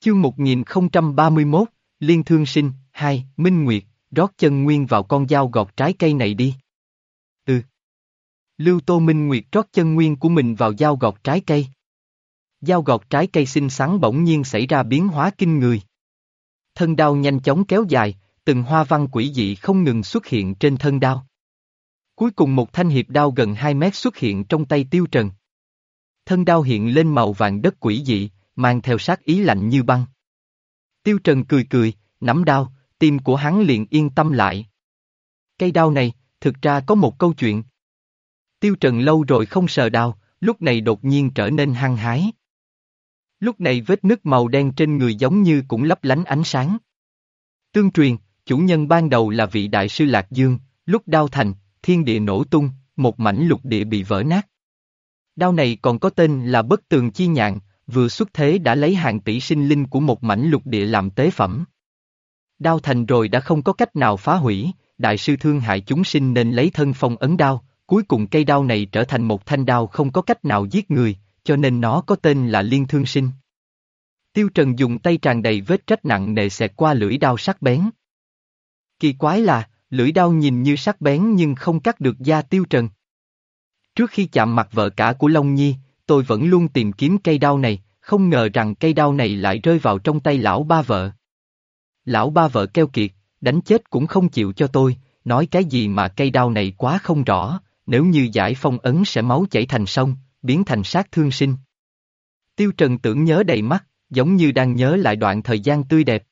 Chương 1031, Liên Thương Sinh, 2, Minh Nguyệt, rót chân nguyên vào con dao gọt trái cây này đi. Ừ. Lưu Tô Minh Nguyệt rót chân nguyên của mình vào dao gọt trái cây. Dao gọt trái cây xinh xắn bỗng nhiên xảy ra biến hóa kinh người. Thân đao nhanh chóng kéo dài, từng hoa văn quỷ dị không ngừng xuất hiện trên thân đao. Cuối cùng một thanh hiệp đao gần 2 mét xuất hiện trong tay tiêu trần. Thân đao hiện lên màu vàng đất quỷ dị, mang theo sát ý lạnh như băng. Tiêu trần cười cười, nắm đao, tim của hắn liền yên tâm lại. Cây đao này, thực ra có một câu chuyện. Tiêu trần lâu rồi không sờ đao, lúc này đột nhiên trở nên hăng hái. Lúc này vết nứt màu đen trên người giống như cũng lấp lánh ánh sáng. Tương truyền, chủ nhân ban đầu là vị đại sư Lạc Dương, lúc đao thành, thiên địa nổ tung, một mảnh lục địa bị vỡ nát. Đao này còn có tên là bất tường chi nhạn, vừa xuất thế đã lấy hàng tỷ sinh linh của một mảnh lục địa làm tế phẩm. Đao thành rồi đã không có cách nào phá hủy, đại sư thương hại chúng sinh nên lấy thân phong ấn đao, cuối cùng cây đao này trở thành một thanh đao không có cách nào giết người, cho nên nó có tên là liên thương sinh. Tiêu Trần dùng tay tràn đầy vết trách nặng nề xẹt qua lưỡi đao sắc bén. Kỳ quái là, lưỡi đao nhìn như sắc bén nhưng không cắt được da Tiêu Trần. Trước khi chạm mặt vợ cả của Long Nhi, tôi vẫn luôn tìm kiếm cây đao này, không ngờ rằng cây đao này lại rơi vào trong tay lão ba vợ. Lão ba vợ keo kiệt, đánh chết cũng không chịu cho tôi, nói cái gì mà cây đao này quá không rõ, nếu như giải phong ấn sẽ máu chảy thành sông, biến thành sát thương sinh. Tiêu Trần tưởng nhớ đầy mắt, giống như đang nhớ lại đoạn thời gian tươi đẹp.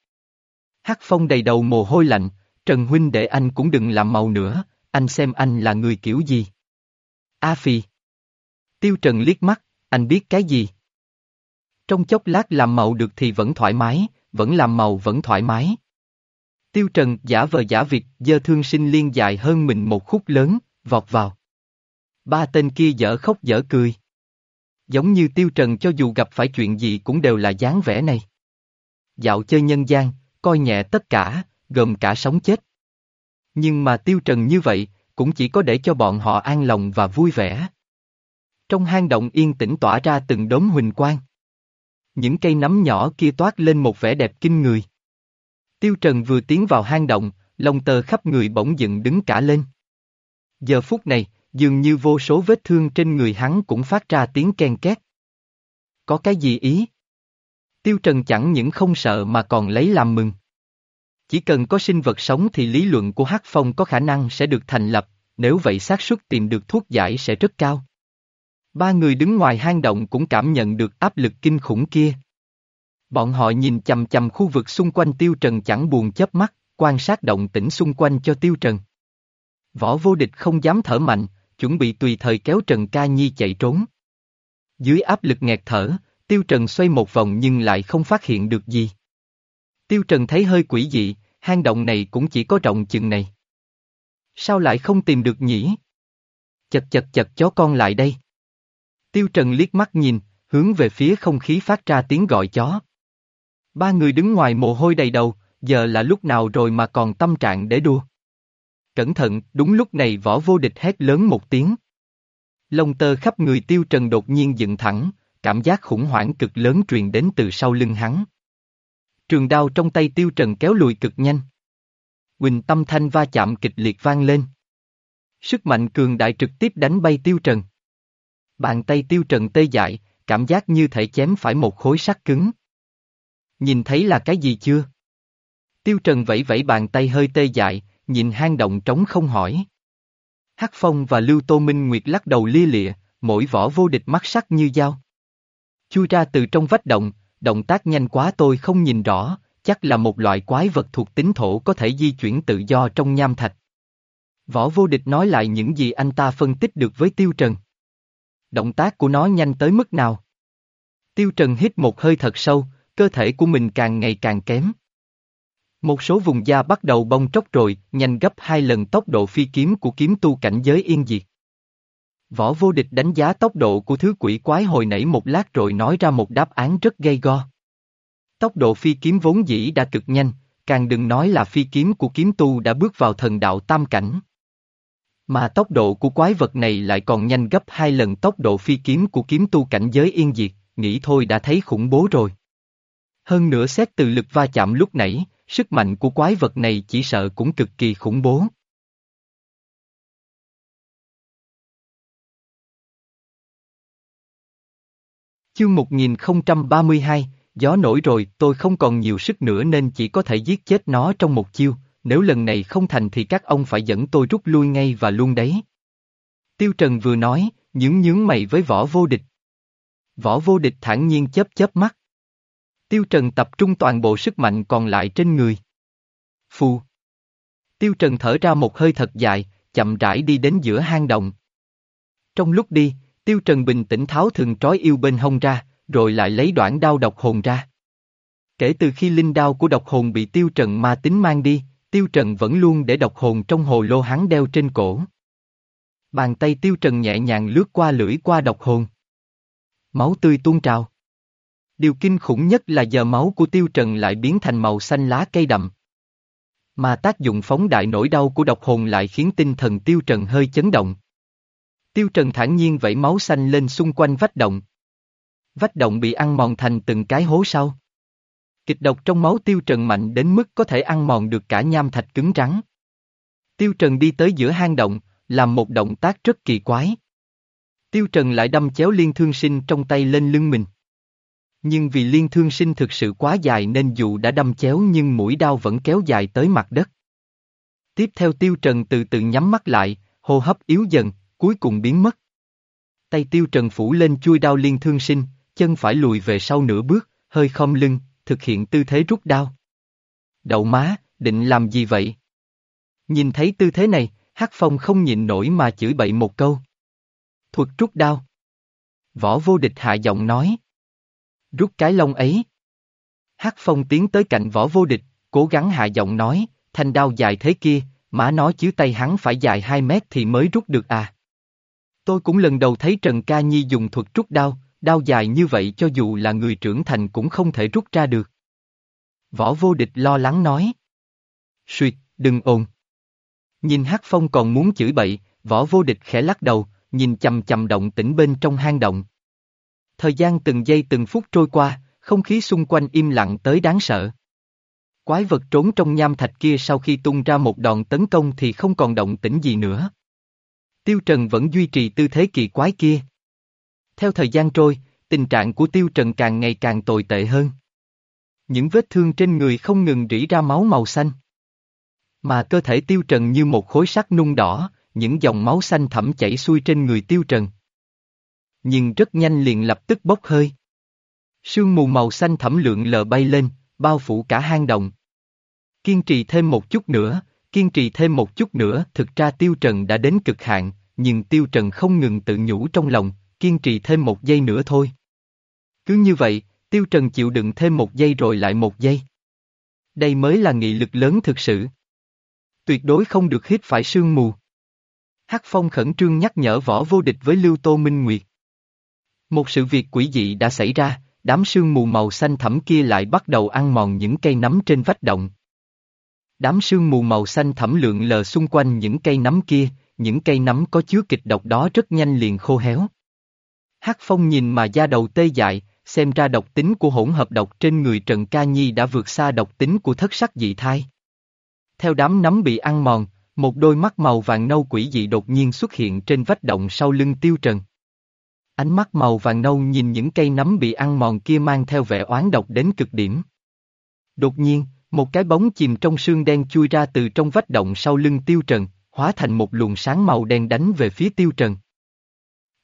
Hắc phong đầy đầu mồ hôi lạnh, Trần Huynh để anh cũng đừng làm màu nữa, anh xem anh là người kiểu gì. A Phi. Tiêu Trần liếc mắt, anh biết cái gì? Trong chốc lát làm màu được thì vẫn thoải mái, vẫn làm màu vẫn thoải mái. Tiêu Trần giả vờ giả việc, dơ thương sinh liên dài hơn mình một khúc lớn, vọt vào. Ba tên kia dở khóc dở cười. Giống như Tiêu Trần cho dù gặp phải chuyện gì cũng đều là dáng vẻ này. Dạo chơi nhân gian, coi nhẹ tất cả, gồm cả sống chết. Nhưng mà Tiêu Trần như vậy, cũng chỉ có để cho bọn họ an lòng và vui vẻ. Trong hang động yên tĩnh tỏa ra từng đốm huỳnh quang. Những cây nấm nhỏ kia toát lên một vẻ đẹp kinh người. Tiêu Trần vừa tiến vào hang động, lông tơ khắp người bỗng dựng đứng cả lên. Giờ phút này, dường như vô số vết thương trên người hắn cũng phát ra tiếng ken két. Có cái gì ý? Tiêu Trần chẳng những không sợ mà còn lấy làm mừng. Chỉ cần có sinh vật sống thì lý luận của Hắc Phong có khả năng sẽ được thành lập, nếu vậy xác suất tìm được thuốc giải sẽ rất cao. Ba người đứng ngoài hang động cũng cảm nhận được áp lực kinh khủng kia. Bọn họ nhìn chầm chầm khu vực xung quanh Tiêu Trần chẳng buồn chớp mắt, quan sát động tĩnh xung quanh cho Tiêu Trần. Võ vô địch không dám thở mạnh, chuẩn bị tùy thời kéo Trần Ca Nhi chạy trốn. Dưới áp lực nghẹt thở, Tiêu Trần xoay một vòng nhưng lại không phát hiện được gì. Tiêu Trần thấy hơi quỷ dị, hang động này cũng chỉ có rộng chừng này. Sao lại không tìm được nhỉ? Chật chật chật chó con lại đây. Tiêu Trần liếc mắt nhìn, hướng về phía không khí phát ra tiếng gọi chó. Ba người đứng ngoài mồ hôi đầy đầu, giờ là lúc nào rồi mà còn tâm trạng để đua. Cẩn thận, đúng lúc này võ vô địch hét lớn một tiếng. Lông tơ khắp người tiêu trần đột nhiên dựng thẳng, cảm giác khủng hoảng cực lớn truyền đến từ sau lưng hắn. Trường đao trong tay tiêu trần kéo lùi cực nhanh. Quỳnh tâm thanh va chạm kịch liệt vang lên. Sức mạnh cường đại trực tiếp đánh bay tiêu trần. Bàn tay tiêu trần tê dại, cảm giác như thể chém phải một khối sắt cứng. Nhìn thấy là cái gì chưa? Tiêu trần vẫy vẫy bàn tay hơi tê dại, nhìn hang động trống không hỏi. Hắc Phong và Lưu Tô Minh Nguyệt lắc đầu lia lịa, mỗi võ vô địch mắt sắc như dao. Chui ra từ trong vách động, động tác nhanh quá tôi không nhìn rõ, chắc là một loại quái vật thuộc tính thổ có thể di chuyển tự do trong nham thạch. Võ vô địch nói lại những gì anh ta phân tích được với Tiêu Trần. Động tác của nó nhanh tới mức nào? Tiêu Trần hít một hơi thật sâu, cơ thể của mình càng ngày càng kém. Một số vùng da bắt đầu bong tróc rồi, nhanh gấp hai lần tốc độ phi kiếm của kiếm tu cảnh giới yên diệt. Võ vô địch đánh giá tốc độ của thứ quỷ quái hồi nãy một lát rồi nói ra một đáp án rất gây go. Tốc độ phi kiếm vốn dĩ đã cực nhanh, càng đừng nói là phi kiếm của kiếm tu đã bước vào thần đạo tam cảnh. Mà tốc độ của quái vật này lại còn nhanh gấp hai lần tốc độ phi kiếm của kiếm tu cảnh giới yên diệt, nghĩ thôi đã thấy khủng bố rồi. Hơn nữa xét từ lực va chạm lúc nãy, sức mạnh của quái vật này chỉ sợ cũng cực kỳ khủng bố. Chương 1032, gió nổi rồi, tôi không còn nhiều sức nữa nên chỉ có thể giết chết nó trong một chiêu, nếu lần này không thành thì các ông phải dẫn tôi rút lui ngay và luôn đấy. Tiêu Trần vừa nói, nhướng nhướng mày với võ vô địch. Võ vô địch thản nhiên chớp chớp mắt. Tiêu Trần tập trung toàn bộ sức mạnh còn lại trên người. Phù. Tiêu Trần thở ra một hơi thật dài, chậm rãi đi đến giữa hang động. Trong lúc đi, Tiêu Trần bình tĩnh tháo thường trói yêu bên hông ra, rồi lại lấy đoạn đao độc hồn ra. Kể từ khi linh đao của độc hồn bị Tiêu Trần ma tính mang đi, Tiêu Trần vẫn luôn để độc hồn trong hồ lô hắn đeo trên cổ. Bàn tay Tiêu Trần nhẹ nhàng lướt qua lưỡi qua độc hồn. Máu tươi tuôn trào. Điều kinh khủng nhất là giờ máu của Tiêu Trần lại biến thành màu xanh lá cây đậm. Mà tác dụng phóng đại nỗi đau của độc hồn lại khiến tinh thần Tiêu Trần hơi chấn động. Tiêu Trần thản nhiên vẫy máu xanh lên xung quanh vách động. Vách động bị ăn mòn thành từng cái hố sâu. Kịch độc trong máu Tiêu Trần mạnh đến mức có thể ăn mòn được cả nham thạch cứng rắn. Tiêu Trần đi tới giữa hang động, làm một động tác rất kỳ quái. Tiêu Trần lại đâm chéo liên thương sinh trong tay lên lưng mình. Nhưng vì liên thương sinh thực sự quá dài nên dù đã đâm chéo nhưng mũi đao vẫn kéo dài tới mặt đất. Tiếp theo Tiêu Trần từ từ nhắm mắt lại, hô hấp yếu dần, cuối cùng biến mất. Tay Tiêu Trần phủ lên chui đao liên thương sinh, chân phải lùi về sau nửa bước, hơi khom lưng, thực hiện tư thế rút đao. Đậu má, định làm gì vậy? Nhìn thấy tư thế này, Hắc Phong không nhịn nổi mà chửi bậy một câu. Thuật rút đao. Võ vô địch hạ giọng nói. Rút cái lông ấy. Hắc Phong tiến tới cạnh võ vô địch, cố gắng hạ giọng nói, thanh đao dài thế kia, má nói chứ tay hắn phải dài 2 mét thì mới rút được à. Tôi cũng lần đầu thấy Trần Ca Nhi dùng thuật rút đao, đao dài như vậy cho dù là người trưởng thành cũng không thể rút ra được. Võ vô địch lo lắng nói. Xuyệt, đừng ồn. Nhìn Hắc Phong còn muốn chửi bậy, võ vô địch khẽ lắc đầu, nhìn chầm chầm động tĩnh bên trong hang động. Thời gian từng giây từng phút trôi qua, không khí xung quanh im lặng tới đáng sợ. Quái vật trốn trong nham thạch kia sau khi tung ra một đòn tấn công thì không còn động tĩnh gì nữa. Tiêu Trần vẫn duy trì tư thế kỳ quái kia. Theo thời gian trôi, tình trạng của Tiêu Trần càng ngày càng tồi tệ hơn. Những vết thương trên người không ngừng rỉ ra máu màu xanh. Mà cơ thể Tiêu Trần như một khối sắt nung đỏ, những dòng máu xanh thẳm chảy xuôi trên người Tiêu Trần. Nhưng rất nhanh liền lập tức bốc hơi. Sương mù màu xanh thẳm lượng lờ bay lên, bao phủ cả hang động. Kiên trì thêm một chút nữa, kiên trì thêm một chút nữa, thực ra Tiêu Trần đã đến cực hạn, nhưng Tiêu Trần không ngừng tự nhủ trong lòng, kiên trì thêm một giây nữa thôi. Cứ như vậy, Tiêu Trần chịu đựng thêm một giây rồi lại một giây. Đây mới là nghị lực lớn thực sự. Tuyệt đối không được hít phải sương mù. Hắc Phong khẩn trương nhắc nhở võ vô địch với Lưu Tô Minh Nguyệt. Một sự việc quỷ dị đã xảy ra, đám sương mù màu xanh thẳm kia lại bắt đầu ăn mòn những cây nấm trên vách động. Đám sương mù màu xanh thẳm lượng lờ xung quanh những cây nấm kia, những cây nấm có chứa kịch độc đó rất nhanh liền khô héo. Hắc Phong nhìn mà da đầu tê dại, xem ra độc tính của hỗn hợp độc trên người Trần Ca Nhi đã vượt xa độc tính của thất sắc dị thai. Theo đám nấm bị ăn mòn, một đôi mắt màu vàng nâu quỷ dị đột nhiên xuất hiện trên vách động sau lưng Tiêu Trần. Ánh mắt màu vàng nâu nhìn những cây nấm bị ăn mòn kia mang theo vẻ oán độc đến cực điểm. Đột nhiên, một cái bóng chìm trong sương đen chui ra từ trong vách động sau lưng Tiêu Trần, hóa thành một luồng sáng màu đen đánh về phía Tiêu Trần.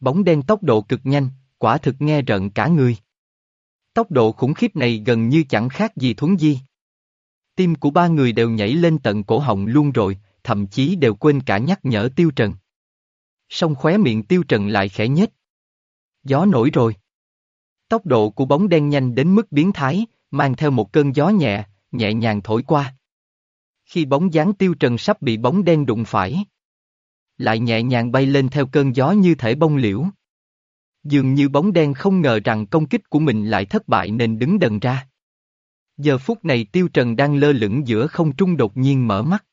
Bóng đen tốc độ cực nhanh, quả thực nghe rợn cả người. Tốc độ khủng khiếp này gần như chẳng khác gì thuấn di. Tim của ba người đều nhảy lên tận cổ họng luôn rồi, thậm chí đều quên cả nhắc nhở Tiêu Trần. Song khóe miệng Tiêu Trần lại khẽ nhếch. Gió nổi rồi. Tốc độ của bóng đen nhanh đến mức biến thái, mang theo một cơn gió nhẹ, nhẹ nhàng thổi qua. Khi bóng dáng Tiêu Trần sắp bị bóng đen đụng phải, lại nhẹ nhàng bay lên theo cơn gió như thể bông liễu. Dường như bóng đen không ngờ rằng công kích của mình lại thất bại nên đứng đần ra. Giờ phút này Tiêu Trần đang lơ lửng giữa không trung đột nhiên mở mắt.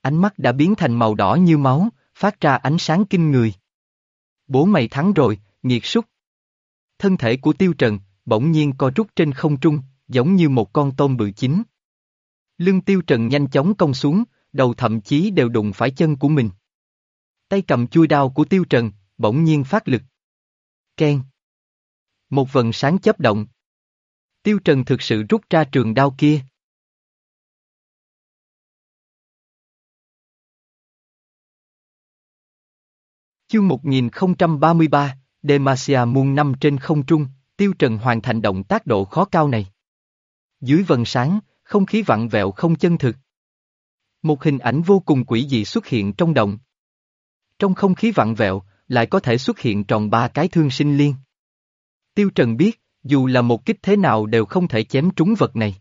Ánh mắt đã biến thành màu đỏ như máu, phát ra ánh sáng kinh người. Bố mày thắng rồi, nghiệt súc. Thân thể của Tiêu Trần, bỗng nhiên co rút trên không trung, giống như một con tôm bự chín. Lưng tiêu trần nhanh chóng cong xuống, đầu thậm chí đều đụng phải chân của mình. Tay cầm chui đao của tiêu trần, bỗng nhiên phát lực. Ken. Một vần sáng chấp động. Tiêu trần thực sự rút ra trường đao kia. Chương 1033, Demacia muôn năm trên không trung, Tiêu Trần hoàn thành động tác độ khó cao này. Dưới vần sáng, không khí vặn vẹo không chân thực. Một hình ảnh vô cùng quỷ dị xuất hiện trong động. Trong không khí vặn vẹo, lại có thể xuất hiện tròn ba cái thương sinh liên. Tiêu Trần biết, dù là một kích thế nào đều không thể chém trúng vật này.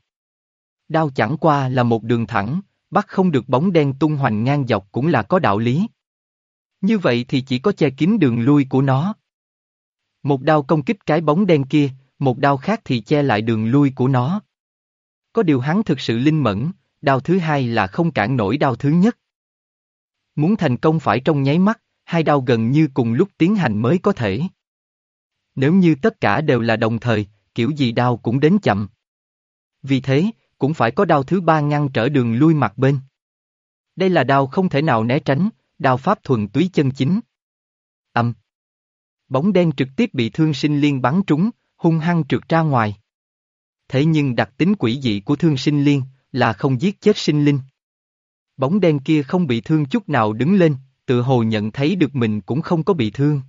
Đao chẳng qua là một đường thẳng, bắt không được bóng đen tung hoành ngang dọc cũng là có đạo lý. Như vậy thì chỉ có che kín đường lui của nó. Một đao công kích cái bóng đen kia, một đao khác thì che lại đường lui của nó. Có điều hắn thực sự linh mẫn, đao thứ hai là không cản nổi đao thứ nhất. Muốn thành công phải trong nháy mắt, hai đao gần như cùng lúc tiến hành mới có thể. Nếu như tất cả đều là đồng thời, kiểu gì đao cũng đến chậm. Vì thế, cũng phải có đao thứ ba ngăn trở đường lui mặt bên. Đây là đao không thể nào né tránh, đao pháp thuần túy chân chính. Âm. Bóng đen trực tiếp bị thương sinh liên bắn trúng, hung hăng trượt ra ngoài. Thế nhưng đặc tính quỷ dị của thương sinh liên là không giết chết sinh linh. Bóng đen kia không bị thương chút nào đứng lên, tự hồ nhận thấy được mình cũng không có bị thương.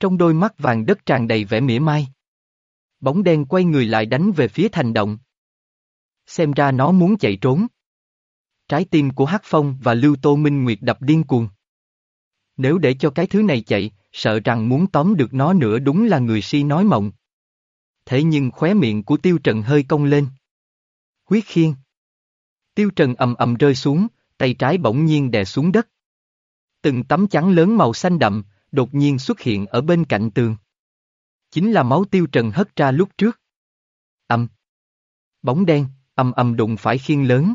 Trong đôi mắt vàng đất tràn đầy vẻ mỉa mai. Bóng đen quay người lại đánh về phía thành động. Xem ra nó muốn chạy trốn. Trái tim của Hắc Phong và Lưu Tô Minh Nguyệt đập điên cuồng. Nếu để cho cái thứ này chạy, sợ rằng muốn tóm được nó nữa đúng là người si nói mộng. Thế nhưng khóe miệng của Tiêu Trần hơi cong lên. Huyết khiên. Tiêu Trần ầm ầm rơi xuống, tay trái bỗng nhiên đè xuống đất. Từng tấm chắn lớn màu xanh đậm, đột nhiên xuất hiện ở bên cạnh tường. Chính là máu Tiêu Trần hất ra lúc trước. Âm. Bóng đen, âm âm đụng phải khiên lớn.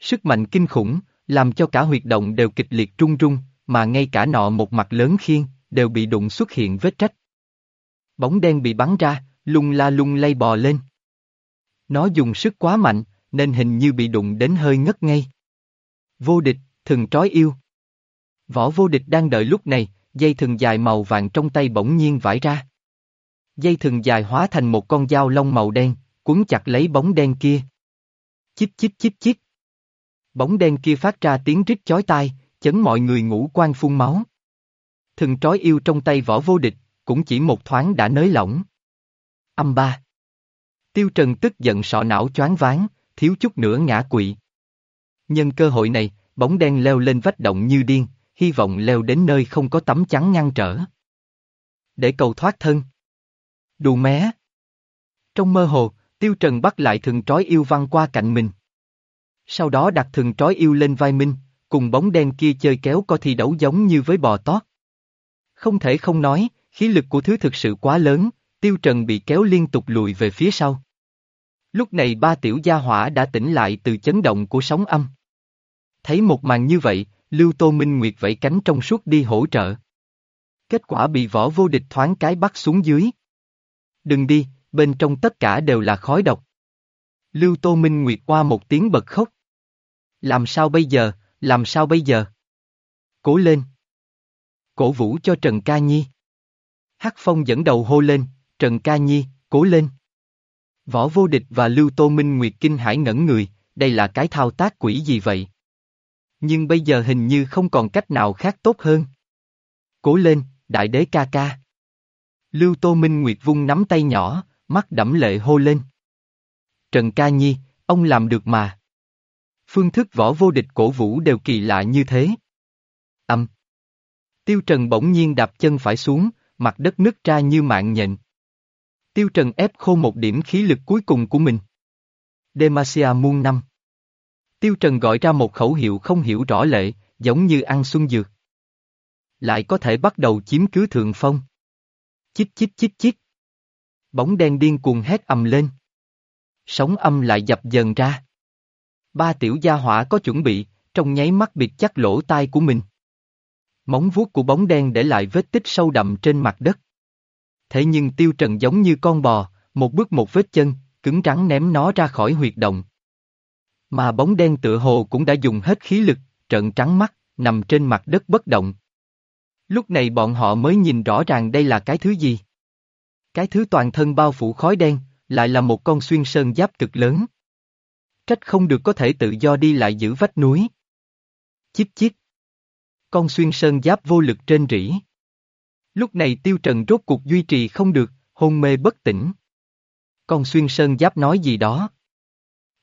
Sức mạnh kinh khủng, làm cho cả huyệt động đều kịch liệt trung trung, mà ngay cả nọ một mặt lớn khiên, đều bị đụng xuất hiện vết trách. Bóng đen bị bắn ra, lung la lung lay bò lên. Nó dùng sức quá mạnh, nên hình như bị đụng đến hơi ngất ngây. Vô địch, thừng trói yêu. Võ vô địch đang đợi lúc này, dây thừng dài màu vàng trong tay bỗng nhiên vải ra. Dây thừng dài hóa thành một con dao lông màu đen, cuốn chặt lấy bóng đen kia. Chích chích chích chích. Bóng đen kia phát ra tiếng rít chói tai, chấn mọi người ngủ quan phun máu. Thừng trói yêu trong tay võ vô địch, cũng chỉ một thoáng đã nới lỏng. Âm ba. Tiêu Trần tức giận sọ não choáng váng, thiếu chút nữa ngã quỵ. Nhân cơ hội này, bóng đen leo lên vách động như điên, hy vọng leo đến nơi không có tấm chắn ngăn trở. Để cầu thoát thân. Đù mé. Trong mơ hồ, Tiêu Trần bắt lại thường trói yêu văng qua cạnh mình. Sau đó đặt thường trói yêu lên vai Minh, cùng bóng đen kia chơi kéo co thi đấu giống như với bò tót. Không thể không nói, khí lực của thứ thực sự quá lớn, Tiêu Trần bị kéo liên tục lùi về phía sau. Lúc này ba tiểu gia hỏa đã tỉnh lại từ chấn động của sóng âm. Thấy một màn như vậy, Lưu Tô Minh Nguyệt vẫy cánh trong suốt đi hỗ trợ. Kết quả bị võ vô địch thoáng cái bắt xuống dưới. Đừng đi, bên trong tất cả đều là khói độc. Lưu Tô Minh Nguyệt qua một tiếng bật khóc. Làm sao bây giờ, làm sao bây giờ? Cố lên. Cổ vũ cho Trần Ca Nhi. Hắc Phong dẫn đầu hô lên, Trần Ca Nhi, cố lên. Võ vô địch và Lưu Tô Minh Nguyệt kinh hải ngẩn người, đây là cái thao tác quỷ gì vậy? Nhưng bây giờ hình như không còn cách nào khác tốt hơn. Cố lên, đại đế ca ca. Lưu Tô Minh Nguyệt vung nắm tay nhỏ, mắt đẫm lệ hô lên. Trần Ca Nhi, ông làm được mà. Phương thức võ vô địch cổ vũ đều kỳ lạ như thế. Âm. Tiêu Trần bỗng nhiên đạp chân phải xuống, mặt đất nứt ra như mạng nhện. Tiêu Trần ép khô một điểm khí lực cuối cùng của mình. Demacia muôn năm. Tiêu Trần gọi ra một khẩu hiệu không hiểu rõ lệ, giống như ăn xuân dược. Lại có thể bắt đầu chiếm cứ thượng phong. Chích chích chích chích. Bóng đen điên cuồng hét ầm lên. Sóng âm lại dập dần ra. Ba tiểu gia hỏa có chuẩn bị, trong nháy mắt biệt chắc lỗ tai của mình. Móng vuốt của bóng đen để lại vết tích sâu đậm trên mặt đất. Thế nhưng tiêu trần giống như con bò, một bước một vết chân, cứng rắn ném nó ra khỏi huyệt động. Mà bóng đen tựa hồ cũng đã dùng hết khí lực, trợn trắng mắt, nằm trên mặt đất bất động. Lúc này bọn họ mới nhìn rõ ràng đây là cái thứ gì. Cái thứ toàn thân bao phủ khói đen, lại là một con xuyên sơn giáp cực lớn. Trách không được có thể tự do đi lại giữ vách núi. Chíp chíp. Con xuyên sơn giáp vô lực trên rỉ. Lúc này tiêu trần rốt cuộc duy trì không được, hôn mê bất tỉnh. Con xuyên sơn giáp nói gì đó.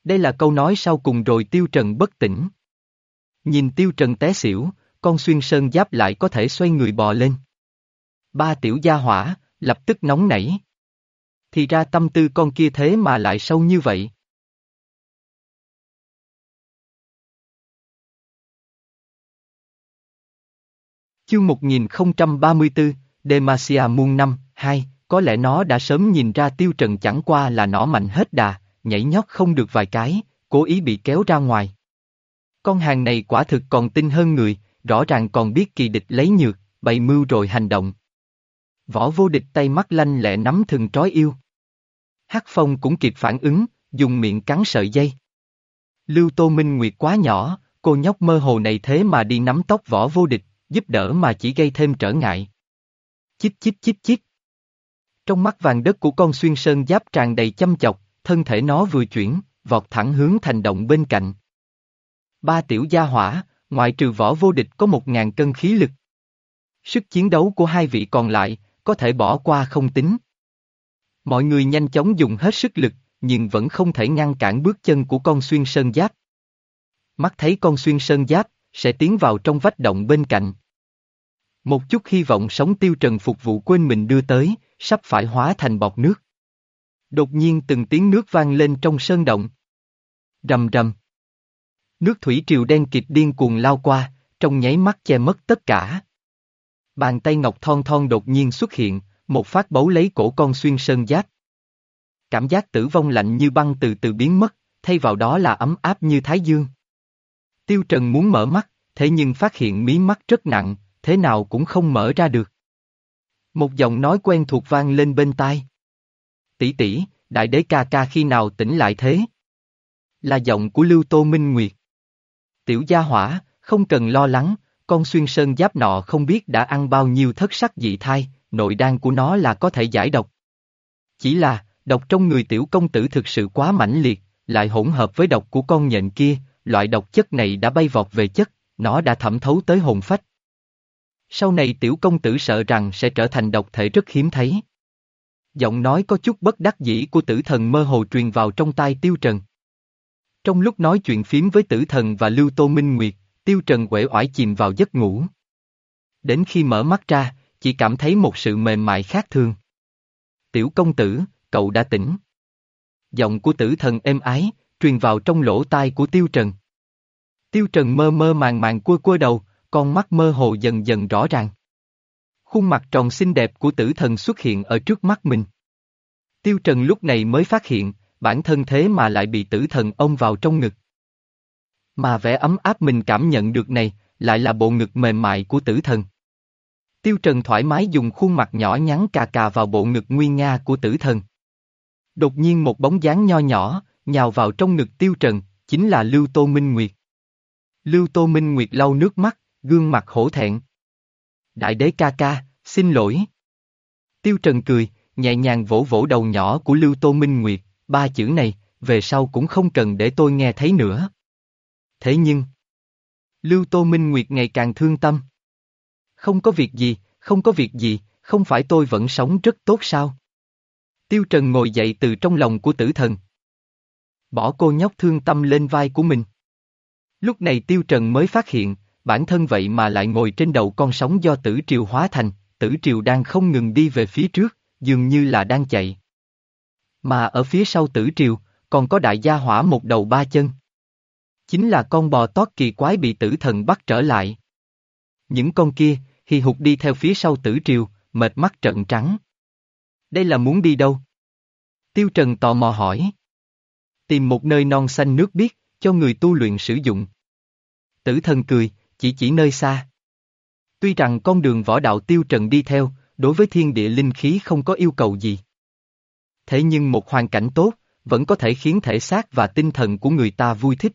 Đây là câu nói sau cùng rồi tiêu trần bất tỉnh. Nhìn tiêu trần té xỉu, con xuyên sơn giáp lại có thể xoay người bò lên. Ba tiểu gia hỏa, lập tức nóng nảy. Thì ra tâm tư con kia thế mà lại sâu như vậy. Chương 1034, Demacia muôn năm, 2, có lẽ nó đã sớm nhìn ra tiêu trần chẳng qua là nó mạnh hết đà, nhảy nhót không được vài cái, cố ý bị kéo ra ngoài. Con hàng này quả thực còn tinh hơn người, rõ ràng còn biết kỳ địch lấy nhược, bày mưu rồi hành động. Võ vô địch tay mắt lanh lẹ nắm thừng trói yêu. Hắc phong cũng kịp phản ứng, dùng miệng cắn sợi dây. Lưu Tô Minh Nguyệt quá nhỏ, cô nhóc mơ hồ này thế mà đi nắm tóc võ vô địch, giúp đỡ mà chỉ gây thêm trở ngại. Chích chích chích chích. Trong mắt vàng đất của con xuyên sơn giáp tràn đầy chăm chọc, thân thể nó vừa chuyển, vọt thẳng hướng thành động bên cạnh. Ba tiểu gia hỏa, ngoại trừ võ vô địch có một ngàn cân khí lực. Sức chiến đấu của hai vị còn lại, có thể bỏ qua không tính. Mọi người nhanh chóng dùng hết sức lực, nhưng vẫn không thể ngăn cản bước chân của con xuyên sơn giáp. Mắt thấy con xuyên sơn giáp, sẽ tiến vào trong vách động bên cạnh. Một chút hy vọng sống tiêu trần phục vụ quên mình đưa tới, sắp phải hóa thành bọt nước. Đột nhiên từng tiếng nước vang lên trong sơn động. Rầm rầm. Nước thủy triều đen kịt điên cuồng lao qua, trong nháy mắt che mất tất cả. Bàn tay ngọc thon thon đột nhiên xuất hiện, một phát bấu lấy cổ con xuyên sơn giáp. Cảm giác tử vong lạnh như băng từ từ biến mất, thay vào đó là ấm áp như thái dương. Tiêu Trần muốn mở mắt, thế nhưng phát hiện mí mắt rất nặng, thế nào cũng không mở ra được. Một giọng nói quen thuộc vang lên bên tai. Tỷ tỷ, đại đế ca ca khi nào tỉnh lại thế? Là giọng của Lưu Tô Minh Nguyệt. Tiểu gia hỏa, không cần lo lắng, con xuyên sơn giáp nọ không biết đã ăn bao nhiêu thất sắc dị thai, nội đan của nó là có thể giải độc. Chỉ là, độc trong người tiểu công tử thực sự quá mãnh liệt, lại hỗn hợp với độc của con nhện kia, loại độc chất này đã bay vọt về chất, nó đã thẩm thấu tới hồn phách. Sau này tiểu công tử sợ rằng sẽ trở thành độc thể rất hiếm thấy. Giọng nói có chút bất đắc dĩ của tử thần mơ hồ truyền vào trong tai tiêu trần. Trong lúc nói chuyện phím với tử thần và Lưu Tô Minh Nguyệt, tiêu trần quể oải chìm vào giấc ngủ. Đến khi mở mắt ra, chỉ cảm thấy một sự mềm mại khác thường. Tiểu công tử, cậu đã tỉnh. Giọng của tử thần êm ái, truyền vào trong lỗ tai của tiêu trần. Tiêu trần mơ mơ màng màng cua cua đầu, con mắt mơ hồ dần dần rõ ràng. Khuôn mặt tròn xinh đẹp của tử thần xuất hiện ở trước mắt mình. Tiêu trần lúc này mới phát hiện, bản thân thế mà lại bị tử thần ôm vào trong ngực. Mà vẻ ấm áp mình cảm nhận được này, lại là bộ ngực mềm mại của tử thần. Tiêu Trần thoải mái dùng khuôn mặt nhỏ nhắn cà cà vào bộ ngực nguyên nga của tử thần. Đột nhiên một bóng dáng nho nhỏ, nhào vào trong ngực Tiêu Trần, chính là Lưu Tô Minh Nguyệt. Lưu Tô Minh Nguyệt lau nước mắt, gương mặt hổ thẹn. Đại đế ca ca, xin lỗi. Tiêu Trần cười, nhẹ nhàng vỗ vỗ đầu nhỏ của Lưu Tô Minh Nguyệt, ba chữ này, về sau cũng không cần để tôi nghe thấy nữa. Thế nhưng, Lưu Tô Minh Nguyệt ngày càng thương tâm. Không có việc gì, không có việc gì, không phải tôi vẫn sống rất tốt sao? Tiêu Trần ngồi dậy từ trong lòng của tử thần. Bỏ cô nhóc thương tâm lên vai của mình. Lúc này Tiêu Trần mới phát hiện, bản thân vậy mà lại ngồi trên đầu con sóng do tử triều hóa thành, tử triều đang không ngừng đi về phía trước, dường như là đang chạy. Mà ở phía sau tử triều, còn có đại gia hỏa một đầu ba chân. Chính là con bò tót kỳ quái bị tử thần bắt trở lại. Những con kia, hì hục đi theo phía sau tử triều, mệt mắt trận trắng. Đây là muốn đi đâu? Tiêu Trần tò mò hỏi. Tìm một nơi non xanh nước biếc, cho người tu luyện sử dụng. Tử thần cười, chỉ chỉ nơi xa. Tuy rằng con đường võ đạo Tiêu Trần đi theo, đối với thiên địa linh khí không có yêu cầu gì. Thế nhưng một hoàn cảnh tốt, vẫn có thể khiến thể xác và tinh thần của người ta vui thích.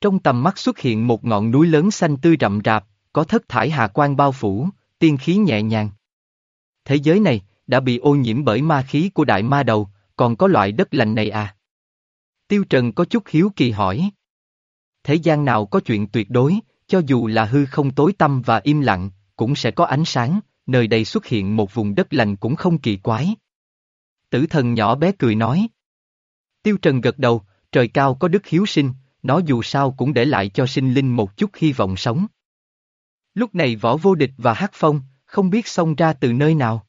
Trong tầm mắt xuất hiện một ngọn núi lớn xanh tươi rậm rạp, có thất thải hà quang bao phủ, tiên khí nhẹ nhàng. Thế giới này, đã bị ô nhiễm bởi ma khí của đại ma đầu, còn có loại đất lành này à? Tiêu Trần có chút hiếu kỳ hỏi. Thế gian nào có chuyện tuyệt đối, cho dù là hư không tối tăm và im lặng, cũng sẽ có ánh sáng, nơi đây xuất hiện một vùng đất lành cũng không kỳ quái. Tử thần nhỏ bé cười nói. Tiêu Trần gật đầu, trời cao có đức hiếu sinh, nó dù sao cũng để lại cho sinh linh một chút hy vọng sống. Lúc này võ vô địch và Hắc Phong, không biết xông ra từ nơi nào.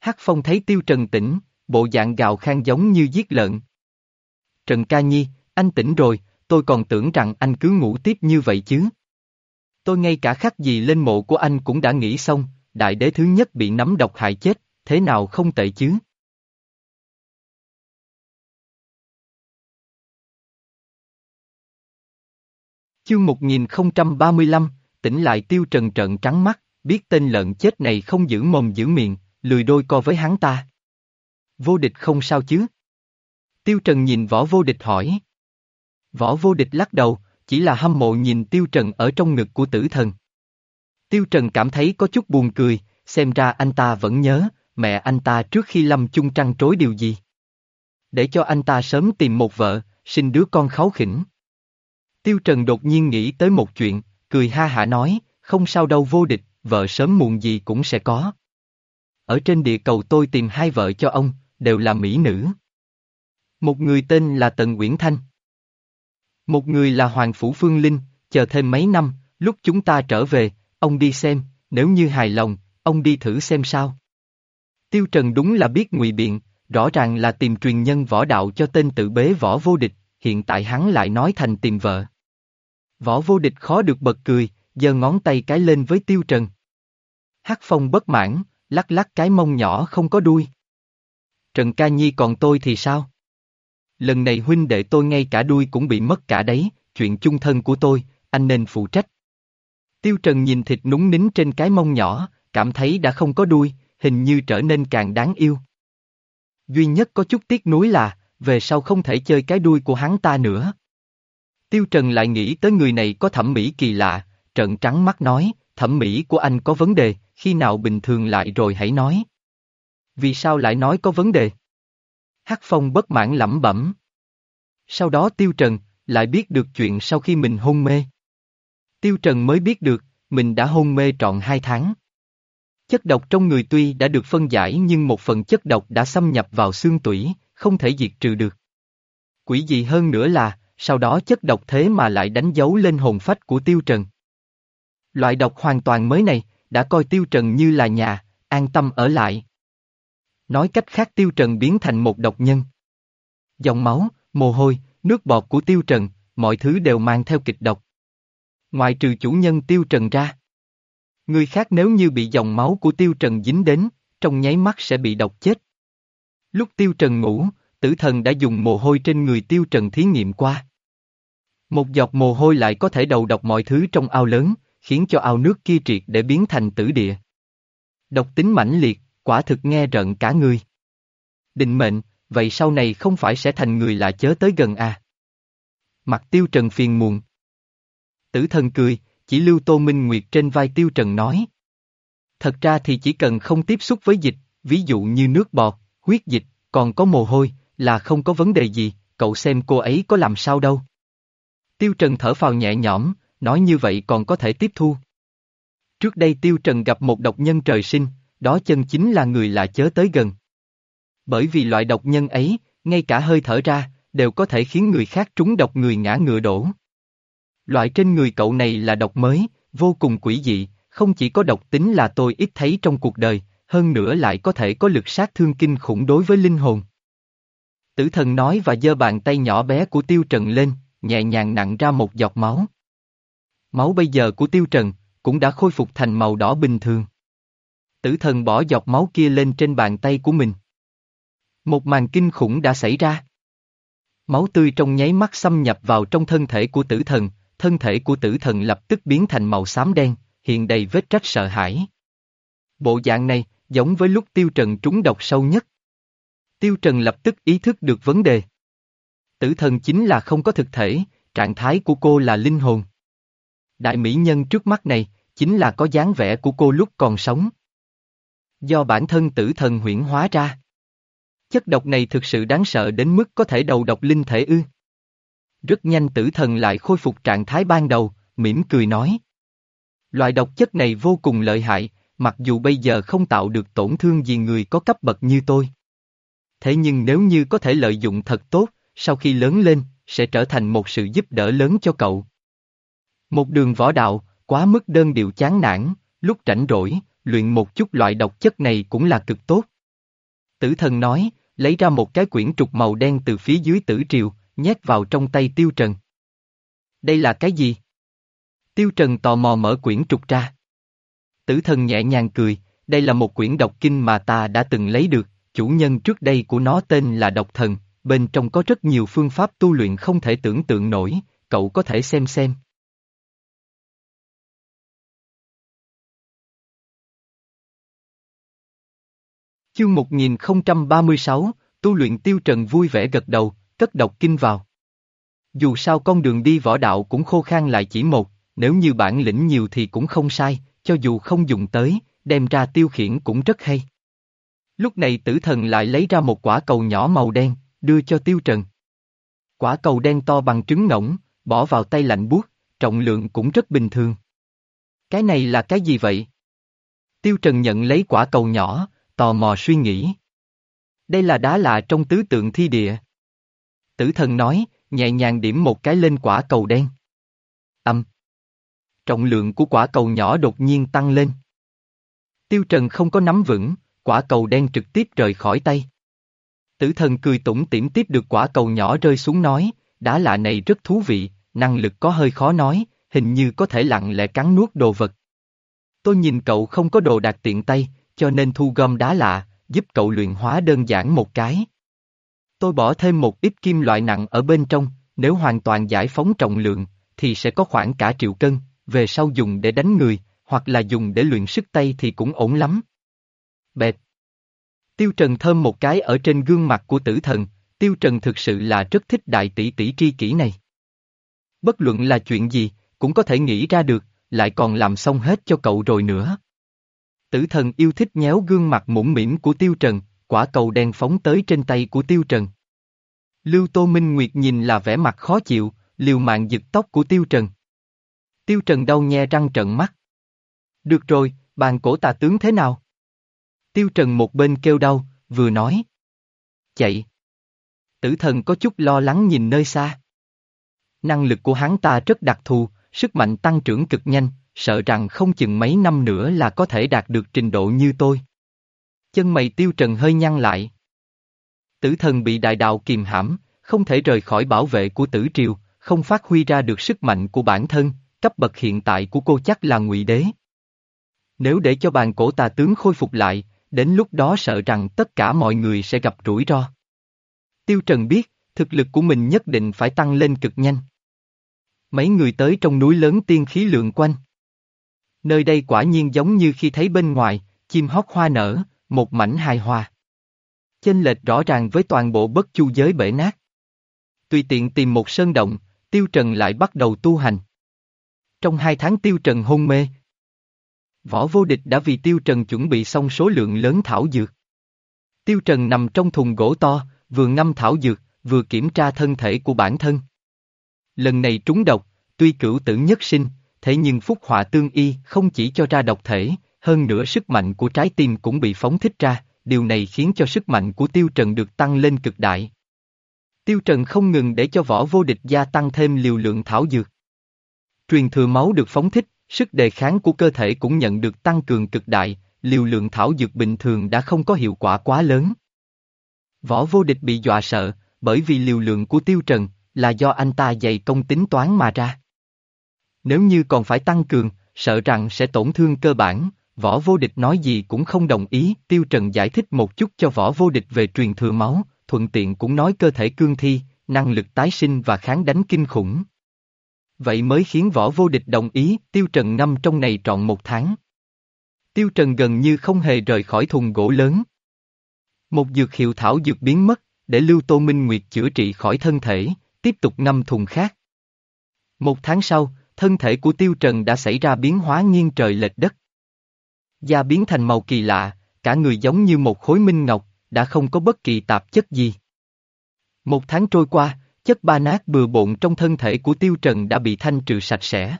Hắc Phong thấy Tiêu Trần tỉnh, bộ dạng gào khan giống như giết lợn. Trần Ca Nhi, anh tỉnh rồi, tôi còn tưởng rằng anh cứ ngủ tiếp như vậy chứ. Tôi ngay cả khắc gì lên mộ của anh cũng đã nghĩ xong, đại đế thứ nhất bị nắm độc hại chết, thế nào không tệ chứ? Chương 1035, tỉnh lại tiêu trần trận trắng mắt, biết tên lợn chết này không giữ mồm giữ miệng, lười đôi co với hắn ta. Vô địch không sao chứ? Tiêu trần nhìn võ vô địch hỏi. Võ vô địch lắc đầu, chỉ là hâm mộ nhìn tiêu trần ở trong ngực của tử thần. Tiêu trần cảm thấy có chút buồn cười, xem ra anh ta vẫn nhớ, mẹ anh ta trước khi lâm chung trăng trối điều gì. Để cho anh ta sớm tìm một vợ, sinh đứa con kháu khỉnh. Tiêu Trần đột nhiên nghĩ tới một chuyện, cười ha hả nói, không sao đâu vô địch, vợ sớm muộn gì cũng sẽ có. Ở trên địa cầu tôi tìm hai vợ cho ông, đều là mỹ nữ. Một người tên là Tần Uyển Thanh. Một người là Hoàng Phủ Phương Linh, chờ thêm mấy năm, lúc chúng ta trở về, ông đi xem, nếu như hài lòng, ông đi thử xem sao. Tiêu Trần đúng là biết ngụy biện, rõ ràng là tìm truyền nhân võ đạo cho tên tự bế võ vô địch, hiện tại hắn lại nói thành tìm vợ. Võ vô địch khó được bật cười, giơ ngón tay cái lên với Tiêu Trần. Hắc Phong bất mãn, lắc lắc cái mông nhỏ không có đuôi. Trần Ca Nhi còn tôi thì sao? Lần này huynh đệ tôi ngay cả đuôi cũng bị mất cả đấy, chuyện chung thân của tôi, anh nên phụ trách. Tiêu Trần nhìn thịt núng nín trên cái mông nhỏ, cảm thấy đã không có đuôi, hình như trở nên càng đáng yêu. Duy nhất có chút tiếc nuối là, về sau không thể chơi cái đuôi của hắn ta nữa. Tiêu Trần lại nghĩ tới người này có thẩm mỹ kỳ lạ, trận trắng mắt nói, thẩm mỹ của anh có vấn đề, khi nào bình thường lại rồi hãy nói. Vì sao lại nói có vấn đề? Hắc Phong bất mãn lẩm bẩm. Sau đó Tiêu Trần, lại biết được chuyện sau khi mình hôn mê. Tiêu Trần mới biết được, mình đã hôn mê trọn hai tháng. Chất độc trong người tuy đã được phân giải nhưng một phần chất độc đã xâm nhập vào xương tủy, không thể diệt trừ được. Quỷ gì hơn nữa là, sau đó chất độc thế mà lại đánh dấu lên hồn phách của Tiêu Trần. Loại độc hoàn toàn mới này, đã coi Tiêu Trần như là nhà, an tâm ở lại. Nói cách khác Tiêu Trần biến thành một độc nhân. Dòng máu, mồ hôi, nước bọt của Tiêu Trần, mọi thứ đều mang theo kịch độc. Ngoài trừ chủ nhân Tiêu Trần ra. Người khác nếu như bị dòng máu của Tiêu Trần dính đến, trong nháy mắt sẽ bị độc chết. Lúc Tiêu Trần ngủ, tử thần đã dùng mồ hôi trên người Tiêu Trần thí nghiệm qua. Một giọt mồ hôi lại có thể đầu độc mọi thứ trong ao lớn, khiến cho ao nước kia triệt để biến thành tử địa. Độc tính mãnh liệt, quả thực nghe rợn cả người. Định mệnh, vậy sau này không phải sẽ thành người lạ chớ tới gần à? Mặt tiêu trần phiền muộn. Tử thần cười, chỉ lưu tô minh nguyệt trên vai tiêu trần nói. Thật ra thì chỉ cần không tiếp xúc với dịch, ví dụ như nước bọt, huyết dịch, còn có mồ hôi, là không có vấn đề gì, cậu xem cô ấy có làm sao đâu. Tiêu Trần thở phào nhẹ nhõm, nói như vậy còn có thể tiếp thu. Trước đây Tiêu Trần gặp một độc nhân trời sinh, đó chân chính là người lạ chớ tới gần. Bởi vì loại độc nhân ấy, ngay cả hơi thở ra, đều có thể khiến người khác trúng độc người ngã ngựa đổ. Loại trên người cậu này là độc mới, vô cùng quỷ dị, không chỉ có độc tính là tôi ít thấy trong cuộc đời, hơn nữa lại có thể có lực sát thương kinh khủng đối với linh hồn. Tử thần nói và giơ bàn tay nhỏ bé của Tiêu Trần lên, nhẹ nhàng nặng ra một giọt máu. Máu bây giờ của Tiêu Trần, cũng đã khôi phục thành màu đỏ bình thường. Tử thần bỏ giọt máu kia lên trên bàn tay của mình. Một màn kinh khủng đã xảy ra. Máu tươi trong nháy mắt xâm nhập vào trong thân thể của tử thần, thân thể của tử thần lập tức biến thành màu xám đen, hiện đầy vết trách sợ hãi. Bộ dạng này, giống với lúc tiêu trần trúng độc sâu nhất. Tiêu Trần lập tức ý thức được vấn đề. Tử thần chính là không có thực thể, trạng thái của cô là linh hồn. Đại mỹ nhân trước mắt này, chính là có dáng vẻ của cô lúc còn sống. Do bản thân tử thần huyễn hóa ra. Chất độc này thực sự đáng sợ đến mức có thể đầu độc linh thể ư. Rất nhanh tử thần lại khôi phục trạng thái ban đầu, mỉm cười nói. Loại độc chất này vô cùng lợi hại, mặc dù bây giờ không tạo được tổn thương gì người có cấp bậc như tôi. Thế nhưng nếu như có thể lợi dụng thật tốt, sau khi lớn lên, sẽ trở thành một sự giúp đỡ lớn cho cậu. Một đường võ đạo, quá mức đơn điệu chán nản, lúc rảnh rỗi, luyện một chút loại độc chất này cũng là cực tốt. Tử thần nói, lấy ra một cái quyển trục màu đen từ phía dưới tử triều, nhét vào trong tay tiêu trần. Đây là cái gì? Tiêu trần tò mò mở quyển trục ra. Tử thần nhẹ nhàng cười, đây là một quyển độc kinh mà ta đã từng lấy được, chủ nhân trước đây của nó tên là độc thần, bên trong có rất nhiều phương pháp tu luyện không thể tưởng tượng nổi, cậu có thể xem xem. Chương 1036, tu luyện tiêu trần vui vẻ gật đầu, cất độc kinh vào. Dù sao con đường đi võ đạo cũng khô khan lại chỉ một, nếu như bản lĩnh nhiều thì cũng không sai, cho dù không dùng tới, đem ra tiêu khiển cũng rất hay. Lúc này tử thần lại lấy ra một quả cầu nhỏ màu đen, đưa cho tiêu trần. Quả cầu đen to bằng trứng ngỗng, bỏ vào tay lạnh buốt, trọng lượng cũng rất bình thường. Cái này là cái gì vậy? Tiêu trần nhận lấy quả cầu nhỏ, tò mò suy nghĩ. Đây là đá lạ trong tứ tượng thi địa. Tử thần nói, nhẹ nhàng điểm một cái lên quả cầu đen. Âm. Trọng lượng của quả cầu nhỏ đột nhiên tăng lên. Tiêu Trần không có nắm vững, quả cầu đen trực tiếp rời khỏi tay. Tử thần cười tủm tỉm tiếp được quả cầu nhỏ rơi xuống nói, đá lạ này rất thú vị, năng lực có hơi khó nói, hình như có thể lặng lẽ cắn nuốt đồ vật. Tôi nhìn cậu không có đồ đạt tiện tay, cho nên thu gom đá lạ, giúp cậu luyện hóa đơn giản một cái. Tôi bỏ thêm một ít kim loại nặng ở bên trong, nếu hoàn toàn giải phóng trọng lượng, thì sẽ có khoảng cả triệu cân, về sau dùng để đánh người, hoặc là dùng để luyện sức tay thì cũng ổn lắm. Bệt. Tiêu Trần thơm một cái ở trên gương mặt của tử thần, Tiêu Trần thực sự là rất thích đại tỷ tỷ tri kỷ này. Bất luận là chuyện gì, cũng có thể nghĩ ra được, lại còn làm xong hết cho cậu rồi nữa. Tử thần yêu thích nhéo gương mặt mũm mỉm của Tiêu Trần, quả cầu đen phóng tới trên tay của Tiêu Trần. Lưu Tô Minh Nguyệt nhìn là vẻ mặt khó chịu, liều mạng giật tóc của Tiêu Trần. Tiêu Trần đau nhe răng trận mắt. Được rồi, bàn cổ tà tướng thế nào? Tiêu Trần một bên kêu đau, vừa nói. Chạy. Tử thần có chút lo lắng nhìn nơi xa. Năng lực của hắn ta rất đặc thù, sức mạnh tăng trưởng cực nhanh, sợ rằng không chừng mấy năm nữa là có thể đạt được trình độ như tôi. Chân mày tiêu trần hơi nhăn lại. Tử thần bị đại đạo kìm hãm, không thể rời khỏi bảo vệ của tử triều, không phát huy ra được sức mạnh của bản thân, cấp bậc hiện tại của cô chắc là ngụy đế. Nếu để cho bàn cổ tà tướng khôi phục lại, đến lúc đó sợ rằng tất cả mọi người sẽ gặp rủi ro. Tiêu Trần biết, thực lực của mình nhất định phải tăng lên cực nhanh. Mấy người tới trong núi lớn tiên khí lượng quanh. Nơi đây quả nhiên giống như khi thấy bên ngoài, chim hót hoa nở, một mảnh hài hòa. Chênh lệch rõ ràng với toàn bộ bất chu giới bể nát. Tùy tiện tìm một sơn động, Tiêu Trần lại bắt đầu tu hành. Trong hai tháng Tiêu Trần hôn mê, Võ vô địch đã vì Tiêu Trần chuẩn bị xong số lượng lớn thảo dược. Tiêu Trần nằm trong thùng gỗ to, vừa ngâm thảo dược, vừa kiểm tra thân thể của bản thân. Lần này trúng độc, tuy cửu tử nhất sinh, thế nhưng phúc họa tương y không chỉ cho ra độc thể, hơn nữa sức mạnh của trái tim cũng bị phóng thích ra, điều này khiến cho sức mạnh của Tiêu Trần được tăng lên cực đại. Tiêu Trần không ngừng để cho võ vô địch gia tăng thêm liều lượng thảo dược. Truyền thừa máu được phóng thích, sức đề kháng của cơ thể cũng nhận được tăng cường cực đại, liều lượng thảo dược bình thường đã không có hiệu quả quá lớn. Võ vô địch bị dọa sợ, bởi vì liều lượng của Tiêu Trần là do anh ta dày công tính toán mà ra. Nếu như còn phải tăng cường, sợ rằng sẽ tổn thương cơ bản, võ vô địch nói gì cũng không đồng ý, Tiêu Trần giải thích một chút cho võ vô địch về truyền thừa máu, thuận tiện cũng nói cơ thể cương thi, năng lực tái sinh và kháng đánh kinh khủng. Vậy mới khiến võ vô địch đồng ý, Tiêu Trần ngâm trong này trọn một tháng. Tiêu Trần gần như không hề rời khỏi thùng gỗ lớn. Một dược hiệu thảo dược biến mất, để Lưu Tô Minh Nguyệt chữa trị khỏi thân thể, tiếp tục ngâm thùng khác. Một tháng sau, thân thể của Tiêu Trần đã xảy ra biến hóa nghiêng trời lệch đất. Da biến thành màu kỳ lạ, cả người giống như một khối minh ngọc, đã không có bất kỳ tạp chất gì. Một tháng trôi qua, chất ba nát bừa bộn trong thân thể của Tiêu Trần đã bị thanh trừ sạch sẽ.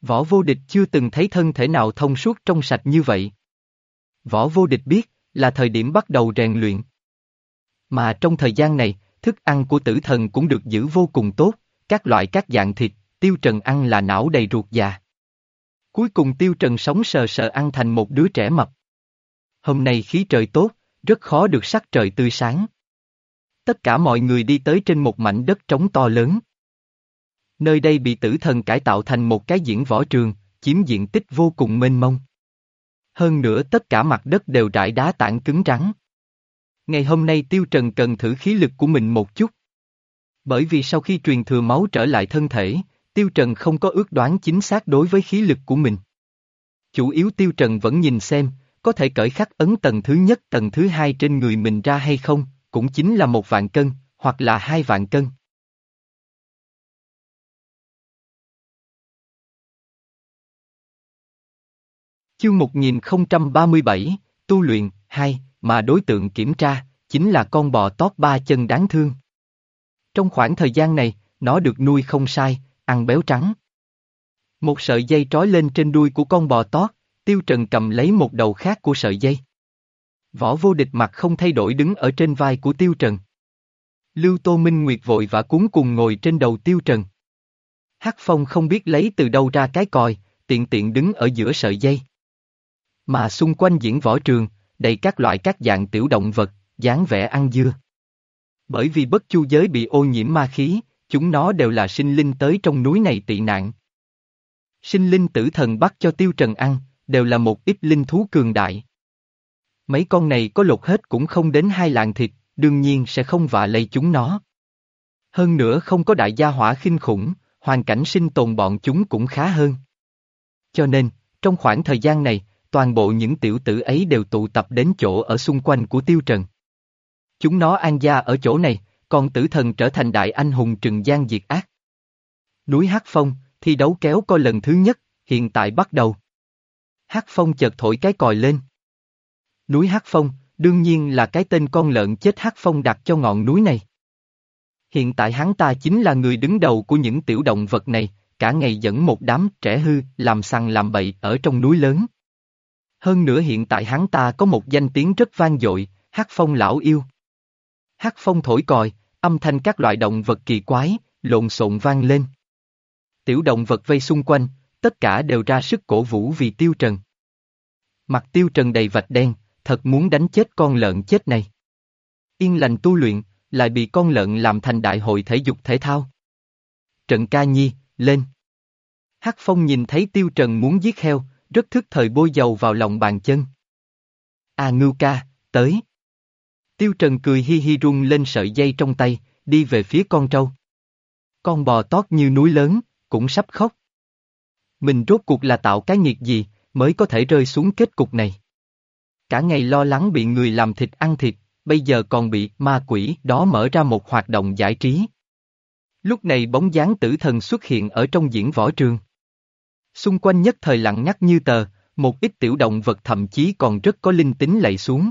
Võ vô địch chưa từng thấy thân thể nào thông suốt trong sạch như vậy. Võ vô địch biết, là thời điểm bắt đầu rèn luyện. Mà trong thời gian này, thức ăn của tử thần cũng được giữ vô cùng tốt, các loại các dạng thịt, tiêu trần ăn là não đầy ruột già. Cuối cùng tiêu trần sống sờ sờ ăn thành một đứa trẻ mập. Hôm nay khí trời tốt, rất khó được sắc trời tươi sáng. Tất cả mọi người đi tới trên một mảnh đất trống to lớn. Nơi đây bị tử thần cải tạo thành một cái diễn võ trường, chiếm diện tích vô cùng mênh mông. Hơn nữa tất cả mặt đất đều rải đá tảng cứng rắn. Ngày hôm nay Tiêu Trần cần thử khí lực của mình một chút. Bởi vì sau khi truyền thừa máu trở lại thân thể, Tiêu Trần không có ước đoán chính xác đối với khí lực của mình. Chủ yếu Tiêu Trần vẫn nhìn xem, có thể cởi khắc ấn tầng thứ nhất tầng thứ hai trên người mình ra hay không, cũng chính là một vạn cân, hoặc là hai vạn cân. Chương 1037, Tu luyện, 2, mà đối tượng kiểm tra, chính là con bò tót ba chân đáng thương. Trong khoảng thời gian này, nó được nuôi không sai, ăn béo trắng. Một sợi dây trói lên trên đuôi của con bò tót, Tiêu Trần cầm lấy một đầu khác của sợi dây. Võ vô địch mặt không thay đổi đứng ở trên vai của Tiêu Trần. Lưu Tô Minh Nguyệt vội và cuốn cùng ngồi trên đầu Tiêu Trần. Hắc Phong không biết lấy từ đâu ra cái còi, tiện tiện đứng ở giữa sợi dây. Mà xung quanh diễn võ trường, đầy các loại các dạng tiểu động vật, dáng vẻ ăn dưa. Bởi vì bất chu giới bị ô nhiễm ma khí, chúng nó đều là sinh linh tới trong núi này tị nạn. Sinh linh tử thần bắt cho tiêu trần ăn, đều là một ít linh thú cường đại. Mấy con này có lột hết cũng không đến hai lạng thịt, đương nhiên sẽ không vạ lây chúng nó. Hơn nữa không có đại gia hỏa khinh khủng, hoàn cảnh sinh tồn bọn chúng cũng khá hơn. Cho nên, trong khoảng thời gian này, toàn bộ những tiểu tử ấy đều tụ tập đến chỗ ở xung quanh của tiêu trần. Chúng nó an gia ở chỗ này, còn tử thần trở thành đại anh hùng trừng gian diệt ác. Núi Hát Phong, thi đấu kéo coi lần thứ nhất, hiện tại bắt đầu. Hát Phong chợt thổi cái còi lên. Núi Hát Phong, đương nhiên là cái tên con lợn chết Hát Phong đặt cho ngọn núi này. Hiện tại hắn ta chính là người đứng đầu của những tiểu động vật này, cả ngày dẫn một đám trẻ hư, làm săn làm bậy ở trong núi lớn. Hơn nữa hiện tại hắn ta có một danh tiếng rất vang dội, Hát Phong lão yêu. Hát Phong thổi còi, âm thanh các loại động vật kỳ quái, lộn xộn vang lên. Tiểu động vật vây xung quanh, tất cả đều ra sức cổ vũ vì tiêu trần. Mặt tiêu trần đầy vạch đen, thật muốn đánh chết con lợn chết này. Yên lành tu luyện, lại bị con lợn làm thành đại hội thể dục thể thao. trần ca nhi, lên. Hắc Phong nhìn thấy tiêu trần muốn giết heo, rất thức thời bôi dầu vào lòng bàn chân. À ngưu ca, tới. Tiêu Trần cười hi hi rung lên sợi dây trong tay, đi về phía con trâu. Con bò tót như núi lớn, cũng sắp khóc. Mình rốt cuộc là tạo cái nghiệt gì, mới có thể rơi xuống kết cục này. Cả ngày lo lắng bị người làm thịt ăn thịt, bây giờ còn bị ma quỷ đó mở ra một hoạt động giải trí. Lúc này bóng dáng tử thần xuất hiện ở trong diễn võ trường. Xung quanh nhất thời lặng ngắt như tờ, một ít tiểu động vật thậm chí còn rất có linh tính lạy xuống.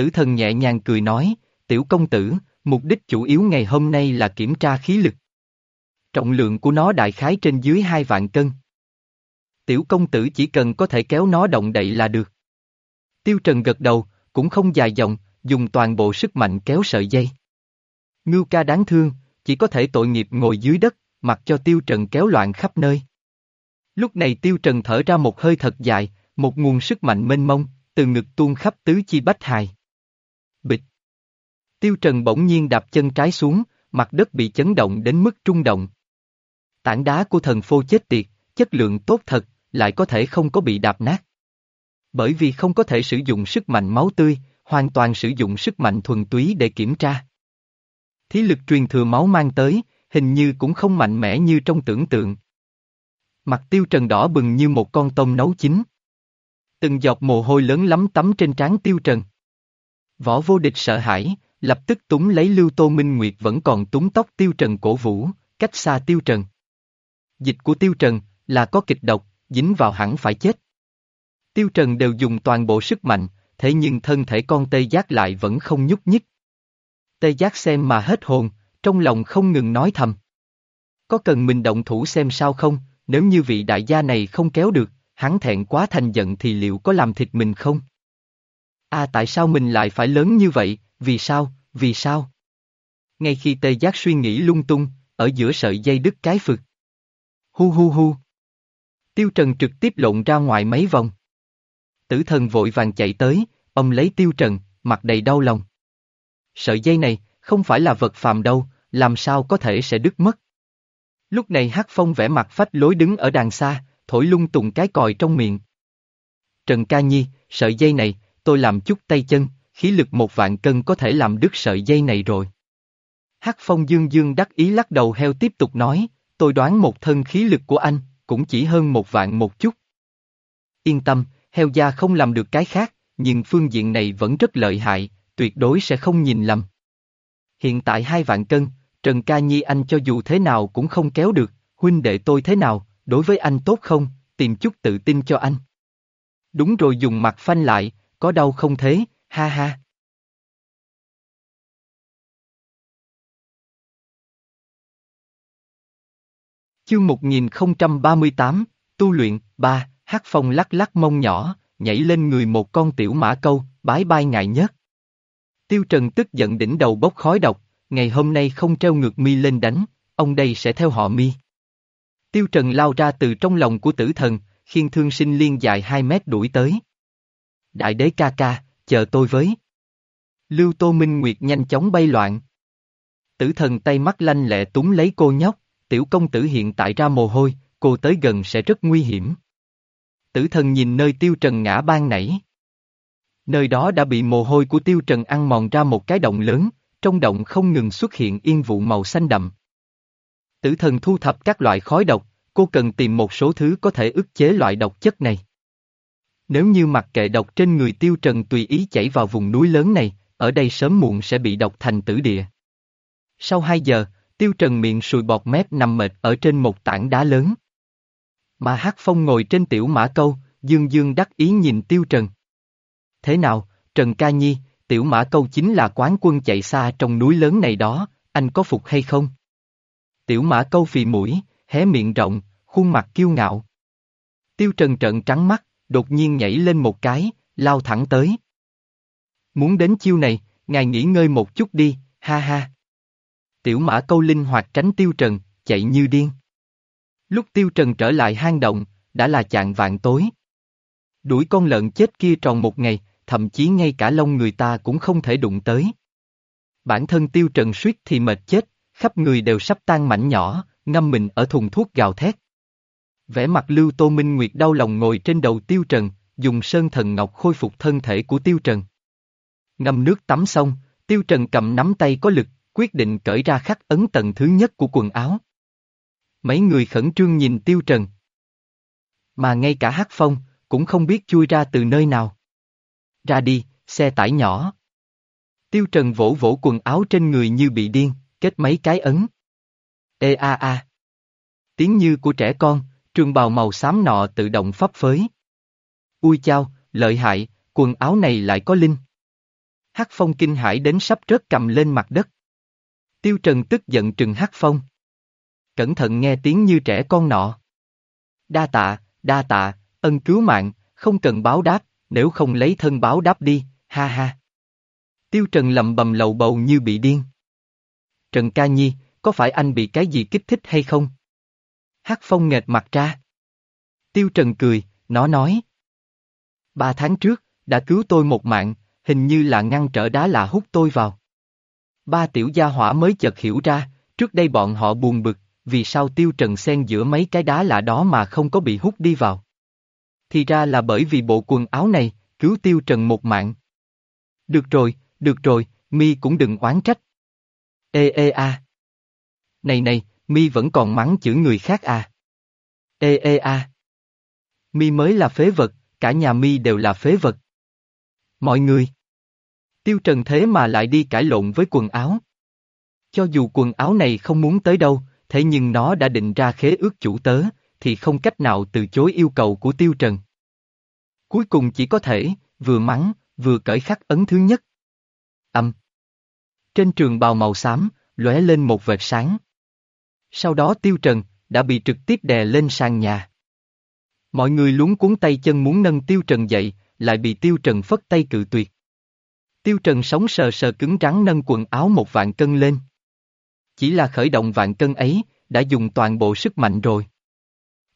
Tử thần nhẹ nhàng cười nói, tiểu công tử, mục đích chủ yếu ngày hôm nay là kiểm tra khí lực. Trọng lượng của nó đại khái trên dưới hai vạn cân. Tiểu công tử chỉ cần có thể kéo nó động đậy là được. Tiêu Trần gật đầu, cũng không dài dòng, dùng toàn bộ sức mạnh kéo sợi dây. Ngưu ca đáng thương, chỉ có thể tội nghiệp ngồi dưới đất, mặc cho Tiêu Trần kéo loạn khắp nơi. Lúc này Tiêu Trần thở ra một hơi thật dài, một nguồn sức mạnh mênh mông, từ ngực tuôn khắp tứ chi bách hài. Bịch. Tiêu Trần bỗng nhiên đạp chân trái xuống, mặt đất bị chấn động đến mức trung động. Tảng đá của thần phô chết tiệt, chất lượng tốt thật, lại có thể không có bị đạp nát. Bởi vì không có thể sử dụng sức mạnh máu tươi, hoàn toàn sử dụng sức mạnh thuần túy để kiểm tra. Thí lực truyền thừa máu mang tới, hình như cũng không mạnh mẽ như trong tưởng tượng. Mặt tiêu trần đỏ bừng như một con tôm nấu chín. Từng giọt mồ hôi lớn lắm tắm trên trán tiêu trần. Võ vô địch sợ hãi, lập tức túng lấy Lưu Tô Minh Nguyệt vẫn còn túng tóc Tiêu Trần cổ vũ, cách xa Tiêu Trần. Dịch của Tiêu Trần là có kịch độc, dính vào hẳn phải chết. Tiêu Trần đều dùng toàn bộ sức mạnh, thế nhưng thân thể con Tê Giác lại vẫn không nhúc nhích. Tê Giác xem mà hết hồn, trong lòng không ngừng nói thầm. Có cần mình động thủ xem sao không, nếu như vị đại gia này không kéo được, hắn thẹn quá thành giận thì liệu có làm thịt mình không? À tại sao mình lại phải lớn như vậy, vì sao, vì sao? Ngay khi tê giác suy nghĩ lung tung, ở giữa sợi dây đứt cái phực. Hu hu hu. Tiêu Trần trực tiếp lộn ra ngoài mấy vòng. Tử thần vội vàng chạy tới, ông lấy Tiêu Trần, mặt đầy đau lòng. Sợi dây này, không phải là vật phàm đâu, làm sao có thể sẽ đứt mất. Lúc này Hắc Phong vẽ mặt phách lối đứng ở đằng xa, thổi lung tung cái còi trong miệng. Trần Ca Nhi, sợi dây này, tôi làm chút tay chân, khí lực một vạn cân có thể làm đứt sợi dây này rồi. Hắc Phong dương dương đắc ý lắc đầu heo tiếp tục nói, tôi đoán một thân khí lực của anh, cũng chỉ hơn một vạn một chút. Yên tâm, heo gia không làm được cái khác, nhưng phương diện này vẫn rất lợi hại, tuyệt đối sẽ không nhìn lầm. Hiện tại hai vạn cân, Trần Ca Nhi anh cho dù thế nào cũng không kéo được, huynh đệ tôi thế nào, đối với anh tốt không, tìm chút tự tin cho anh. Đúng rồi dùng mặt phanh lại, có đau không thế, ha ha. Chương 1038, Tu luyện, ba, hát phong lắc lắc mông nhỏ, nhảy lên người một con tiểu mã câu, bái bai ngại nhất. Tiêu Trần tức giận đỉnh đầu bốc khói độc, ngày hôm nay không treo ngược mi lên đánh, ông đây sẽ theo họ mi. Tiêu Trần lao ra từ trong lòng của tử thần, khiên thương sinh liên dài 2 mét đuổi tới. Đại đế ca ca, chờ tôi với. Lưu Tô Minh Nguyệt nhanh chóng bay loạn. Tử thần tay mắt lanh lẹ túng lấy cô nhóc, tiểu công tử hiện tại ra mồ hôi, cô tới gần sẽ rất nguy hiểm. Tử thần nhìn nơi tiêu trần ngã ban nãy. Nơi đó đã bị mồ hôi của tiêu trần ăn mòn ra một cái động lớn, trong động không ngừng xuất hiện yên vụ màu xanh đậm. Tử thần thu thập các loại khói độc, cô cần tìm một số thứ có thể ức chế loại độc chất này. Nếu như mặc kệ độc trên người tiêu trần tùy ý chảy vào vùng núi lớn này, ở đây sớm muộn sẽ bị độc thành tử địa. Sau 2 giờ, tiêu trần miệng sùi bọt mép nằm mệt ở trên một tảng đá lớn. Mà Hắc Phong ngồi trên tiểu mã câu, dương dương đắc ý nhìn tiêu trần. Thế nào, Trần Ca Nhi, tiểu mã câu chính là quán quân chạy xa trong núi lớn này đó, anh có phục hay không? Tiểu mã câu phì mũi, hé miệng rộng, khuôn mặt kiêu ngạo. Tiêu trần trợn trắng mắt, đột nhiên nhảy lên một cái, lao thẳng tới. Muốn đến chiêu này, ngài nghỉ ngơi một chút đi, ha ha. Tiểu mã câu linh hoạt tránh tiêu trần, chạy như điên. Lúc tiêu trần trở lại hang động, đã là chạng vạn tối. Đuổi con lợn chết kia tròn một ngày, thậm chí ngay cả lông người ta cũng không thể đụng tới. Bản thân tiêu trần suýt thì mệt chết, khắp người đều sắp tan mảnh nhỏ, ngâm mình ở thùng thuốc gào thét. Vẻ mặt Lưu Tô Minh Nguyệt đau lòng ngồi trên đầu Tiêu Trần, dùng sơn thần ngọc khôi phục thân thể của Tiêu Trần. Ngâm nước tắm xong, Tiêu Trần cầm nắm tay có lực, quyết định cởi ra khắc ấn tầng thứ nhất của quần áo. Mấy người khẩn trương nhìn Tiêu Trần. Mà ngay cả Hát Phong, cũng không biết chui ra từ nơi nào. Ra đi, xe tải nhỏ. Tiêu Trần vỗ vỗ quần áo trên người như bị điên, kết mấy cái ấn. Ê a a. Tiếng như của trẻ con, trường bào màu xám nọ tự động pháp phới. Ui chao, lợi hại, quần áo này lại có linh. Hắc Phong kinh hãi đến sắp rớt cầm lên mặt đất. Tiêu Trần tức giận trừng Hắc Phong. Cẩn thận nghe tiếng như trẻ con nọ. Đa tạ, đa tạ, ân cứu mạng, không cần báo đáp, nếu không lấy thân báo đáp đi, ha ha. Tiêu Trần lầm bầm lầu bầu như bị điên. Trần Ca Nhi, có phải anh bị cái gì kích thích hay không? Hắc Phong nghệt mặt ra. Tiêu Trần cười, nó nói. Ba tháng trước, đã cứu tôi một mạng, hình như là ngăn trở đá là hút tôi vào. Ba tiểu gia hỏa mới chợt hiểu ra, trước đây bọn họ buồn bực, vì sao Tiêu Trần xen giữa mấy cái đá lạ đó mà không có bị hút đi vào. Thì ra là bởi vì bộ quần áo này, cứu Tiêu Trần một mạng. Được rồi, được rồi, mi cũng đừng oán trách. Ê ê a. Này này, mi vẫn còn mắng chửi người khác à? Ê ê a. Mi mới là phế vật, cả nhà mi đều là phế vật. Mọi người. Tiêu Trần thế mà lại đi cãi lộn với quần áo. Cho dù quần áo này không muốn tới đâu, thế nhưng nó đã định ra khế ước chủ tớ, thì không cách nào từ chối yêu cầu của Tiêu Trần. Cuối cùng chỉ có thể, vừa mắng, vừa cởi khắc ấn thứ nhất. Âm. Trên trường bào màu xám, lóe lên một vệt sáng. Sau đó Tiêu Trần, đã bị trực tiếp đè lên sàn nhà. Mọi người luống cuốn tay chân muốn nâng Tiêu Trần dậy, lại bị Tiêu Trần phất tay cự tuyệt. Tiêu Trần sống sờ sờ cứng rắn nâng quần áo một vạn cân lên. Chỉ là khởi động vạn cân ấy, đã dùng toàn bộ sức mạnh rồi.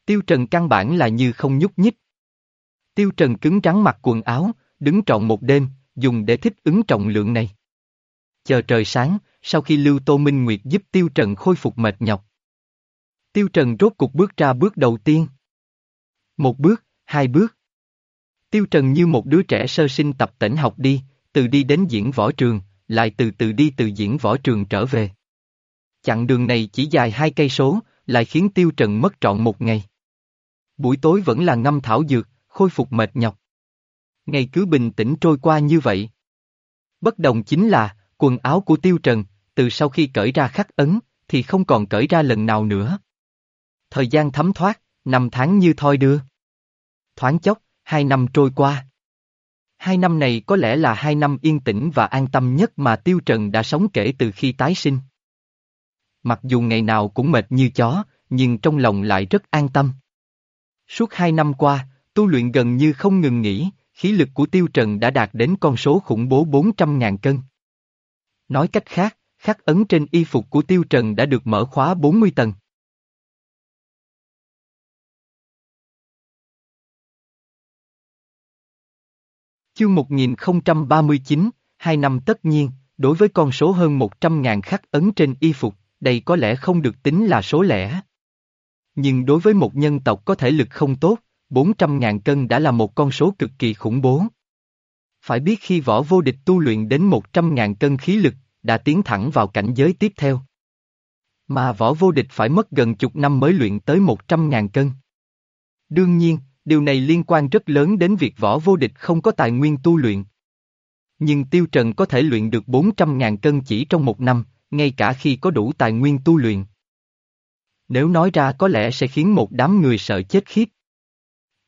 Tiêu Trần căn bản là như không nhúc nhích. Tiêu Trần cứng rắn mặc quần áo, đứng trọn một đêm, dùng để thích ứng trọng lượng này. Chờ trời sáng, sau khi Lưu Tô Minh Nguyệt giúp Tiêu Trần khôi phục mệt nhọc. Tiêu Trần rốt cục bước ra bước đầu tiên. Một bước, hai bước. Tiêu Trần như một đứa trẻ sơ sinh tập tỉnh học đi, từ đi đến diễn võ trường, lại từ từ đi từ diễn võ trường trở về. Chặng đường này chỉ dài hai cây số, lại khiến Tiêu Trần mất trọn một ngày. Buổi tối vẫn là ngâm thảo dược, khôi phục mệt nhọc. Ngày cứ bình tĩnh trôi qua như vậy. Bất đồng chính là, quần áo của Tiêu Trần, từ sau khi cởi ra khắc ấn, thì không còn cởi ra lần nào nữa. Thời gian thấm thoát, năm tháng như thoi đưa. Thoáng chốc, hai năm trôi qua. Hai năm này có lẽ là hai năm yên tĩnh và an tâm nhất mà Tiêu Trần đã sống kể từ khi tái sinh. Mặc dù ngày nào cũng mệt như chó, nhưng trong lòng lại rất an tâm. Suốt hai năm qua, tu luyện gần như không ngừng nghỉ, khí lực của Tiêu Trần đã đạt đến con số khủng bố 400.000 cân. Nói cách khác, khắc ấn trên y phục của Tiêu Trần đã được mở khóa 40 tầng. Chương 1039, hai năm tất nhiên, đối với con số hơn 100.000 khắc ấn trên y phục, đây có lẽ không được tính là số lẻ. Nhưng đối với một nhân tộc có thể lực không tốt, 400.000 cân đã là một con số cực kỳ khủng bố. Phải biết khi võ vô địch tu luyện đến 100.000 cân khí lực, đã tiến thẳng vào cảnh giới tiếp theo. Mà võ vô địch phải mất gần chục năm mới luyện tới 100.000 cân. Đương nhiên, điều này liên quan rất lớn đến việc võ vô địch không có tài nguyên tu luyện. Nhưng Tiêu Trần có thể luyện được 400.000 cân chỉ trong một năm, ngay cả khi có đủ tài nguyên tu luyện. Nếu nói ra có lẽ sẽ khiến một đám người sợ chết khiếp.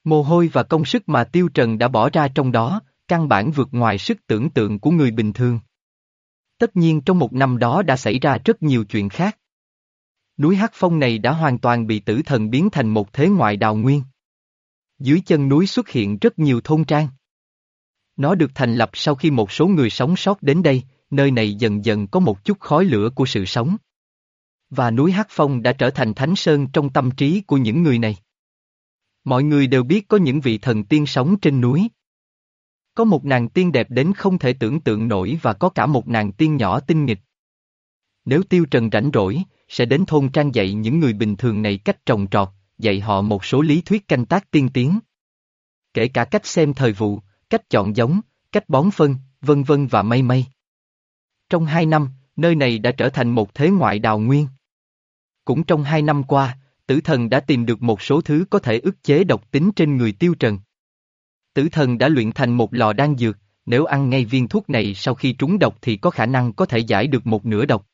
Mồ hôi và công sức mà Tiêu Trần đã bỏ ra trong đó, căn bản vượt ngoài sức tưởng tượng của người bình thường. Tất nhiên trong một năm đó đã xảy ra rất nhiều chuyện khác. Núi Hắc Phong này đã hoàn toàn bị tử thần biến thành một thế ngoại đào nguyên. Dưới chân núi xuất hiện rất nhiều thôn trang. Nó được thành lập sau khi một số người sống sót đến đây, nơi này dần dần có một chút khói lửa của sự sống. Và núi Hắc Phong đã trở thành thánh sơn trong tâm trí của những người này. Mọi người đều biết có những vị thần tiên sống trên núi. Có một nàng tiên đẹp đến không thể tưởng tượng nổi và có cả một nàng tiên nhỏ tinh nghịch. Nếu tiêu trần rảnh rỗi, sẽ đến thôn trang dạy những người bình thường này cách trồng trọt, dạy họ một số lý thuyết canh tác tiên tiến. Kể cả cách xem thời vụ, cách chọn giống, cách bón phân, vân vân và mây mây. Trong hai năm, nơi này đã trở thành một thế ngoại đào nguyên. Cũng trong hai năm qua, tử thần đã tìm được một số thứ có thể ức chế độc tính trên người tiêu trần. Tử thần đã luyện thành một lò đan dược, nếu ăn ngay viên thuốc này sau khi trúng độc thì có khả năng có thể giải được một nửa độc.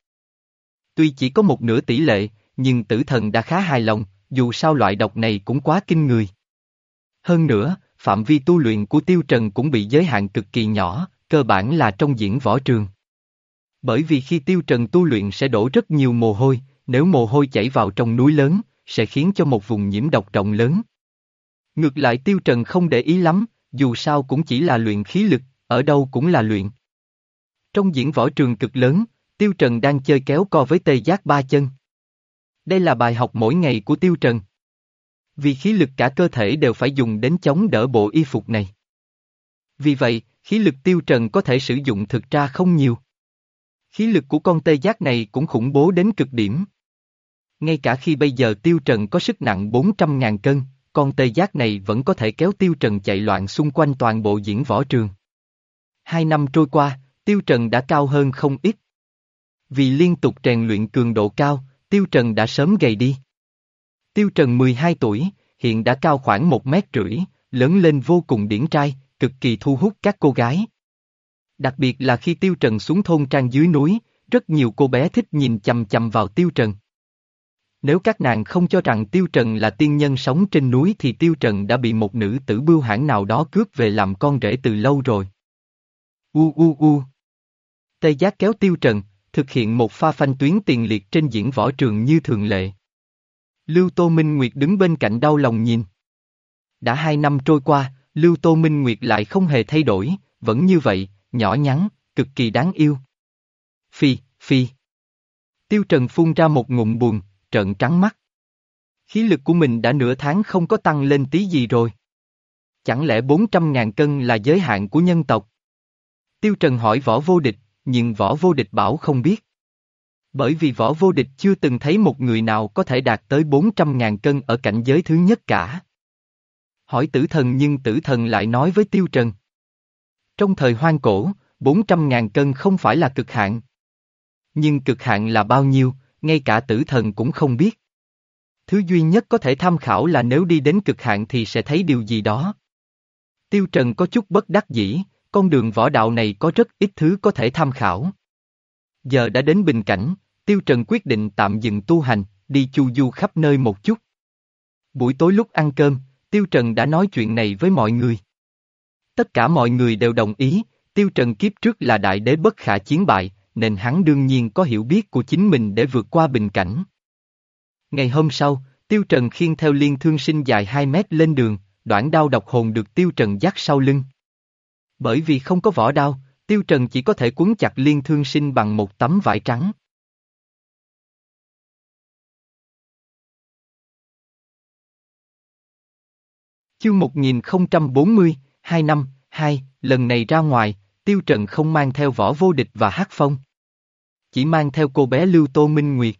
Tuy chỉ có một nửa tỷ lệ, nhưng tử thần đã khá hài lòng, dù sao loại độc này cũng quá kinh người. Hơn nữa, phạm vi tu luyện của tiêu trần cũng bị giới hạn cực kỳ nhỏ, cơ bản là trong diễn võ trường. Bởi vì khi tiêu trần tu luyện sẽ đổ rất nhiều mồ hôi, nếu mồ hôi chảy vào trong núi lớn, sẽ khiến cho một vùng nhiễm độc rộng lớn. Ngược lại tiêu trần không để ý lắm, dù sao cũng chỉ là luyện khí lực, ở đâu cũng là luyện. Trong diễn võ trường cực lớn, tiêu trần đang chơi kéo co với tê giác ba chân. Đây là bài học mỗi ngày của tiêu trần. Vì khí lực cả cơ thể đều phải dùng đến chống đỡ bộ y phục này. Vì vậy, khí lực tiêu trần có thể sử dụng thực ra không nhiều. Khí lực của con tê giác này cũng khủng bố đến cực điểm. Ngay cả khi bây giờ tiêu trần có sức nặng 400.000 cân, con tê giác này vẫn có thể kéo tiêu trần chạy loạn xung quanh toàn bộ diễn võ trường. Hai năm trôi qua, tiêu trần đã cao hơn không ít. Vì liên tục rèn luyện cường độ cao, tiêu trần đã sớm gầy đi. Tiêu trần 12 tuổi, hiện đã cao khoảng một mét rưỡi, lớn lên vô cùng điển trai, cực kỳ thu hút các cô gái. Đặc biệt là khi Tiêu Trần xuống thôn trang dưới núi, rất nhiều cô bé thích nhìn chầm chầm vào Tiêu Trần. Nếu các nàng không cho rằng Tiêu Trần là tiên nhân sống trên núi thì Tiêu Trần đã bị một nữ tử bưu hãn nào đó cướp về làm con rể từ lâu rồi. U u u. Tê Giác kéo Tiêu Trần, thực hiện một pha phanh tuyến tiền liệt trên diễn võ trường như thường lệ. Lưu Tô Minh Nguyệt đứng bên cạnh đau lòng nhìn. Đã hai năm trôi qua, Lưu Tô Minh Nguyệt lại không hề thay đổi, vẫn như vậy, nhỏ nhắn, cực kỳ đáng yêu. Phi, phi. Tiêu Trần phun ra một ngụm buồn, trợn trắng mắt. Khí lực của mình đã nửa tháng không có tăng lên tí gì rồi. Chẳng lẽ 400.000 cân là giới hạn của nhân tộc? Tiêu Trần hỏi võ vô địch, nhưng võ vô địch bảo không biết. Bởi vì võ vô địch chưa từng thấy một người nào có thể đạt tới 400.000 cân ở cảnh giới thứ nhất cả. Hỏi tử thần nhưng tử thần lại nói với Tiêu Trần. Trong thời hoang cổ, 400.000 cân không phải là cực hạn. Nhưng cực hạn là bao nhiêu, ngay cả tử thần cũng không biết. Thứ duy nhất có thể tham khảo là nếu đi đến cực hạn thì sẽ thấy điều gì đó. Tiêu Trần có chút bất đắc dĩ, con đường võ đạo này có rất ít thứ có thể tham khảo. Giờ đã đến bình cảnh, Tiêu Trần quyết định tạm dừng tu hành, đi chu du khắp nơi một chút. Buổi tối lúc ăn cơm, Tiêu Trần đã nói chuyện này với mọi người. Tất cả mọi người đều đồng ý, Tiêu Trần kiếp trước là đại đế bất khả chiến bại, nên hắn đương nhiên có hiểu biết của chính mình để vượt qua bình cảnh. Ngày hôm sau, Tiêu Trần khiêng theo liên thương sinh dài 2 mét lên đường, đoạn đao độc hồn được Tiêu Trần dắt sau lưng. Bởi vì không có vỏ đao, Tiêu Trần chỉ có thể cuốn chặt liên thương sinh bằng một tấm vải trắng. Chương 1040, 2 năm, 2, lần này ra ngoài, Tiêu Trần không mang theo võ vô địch và hát phong. Chỉ mang theo cô bé Lưu Tô Minh Nguyệt.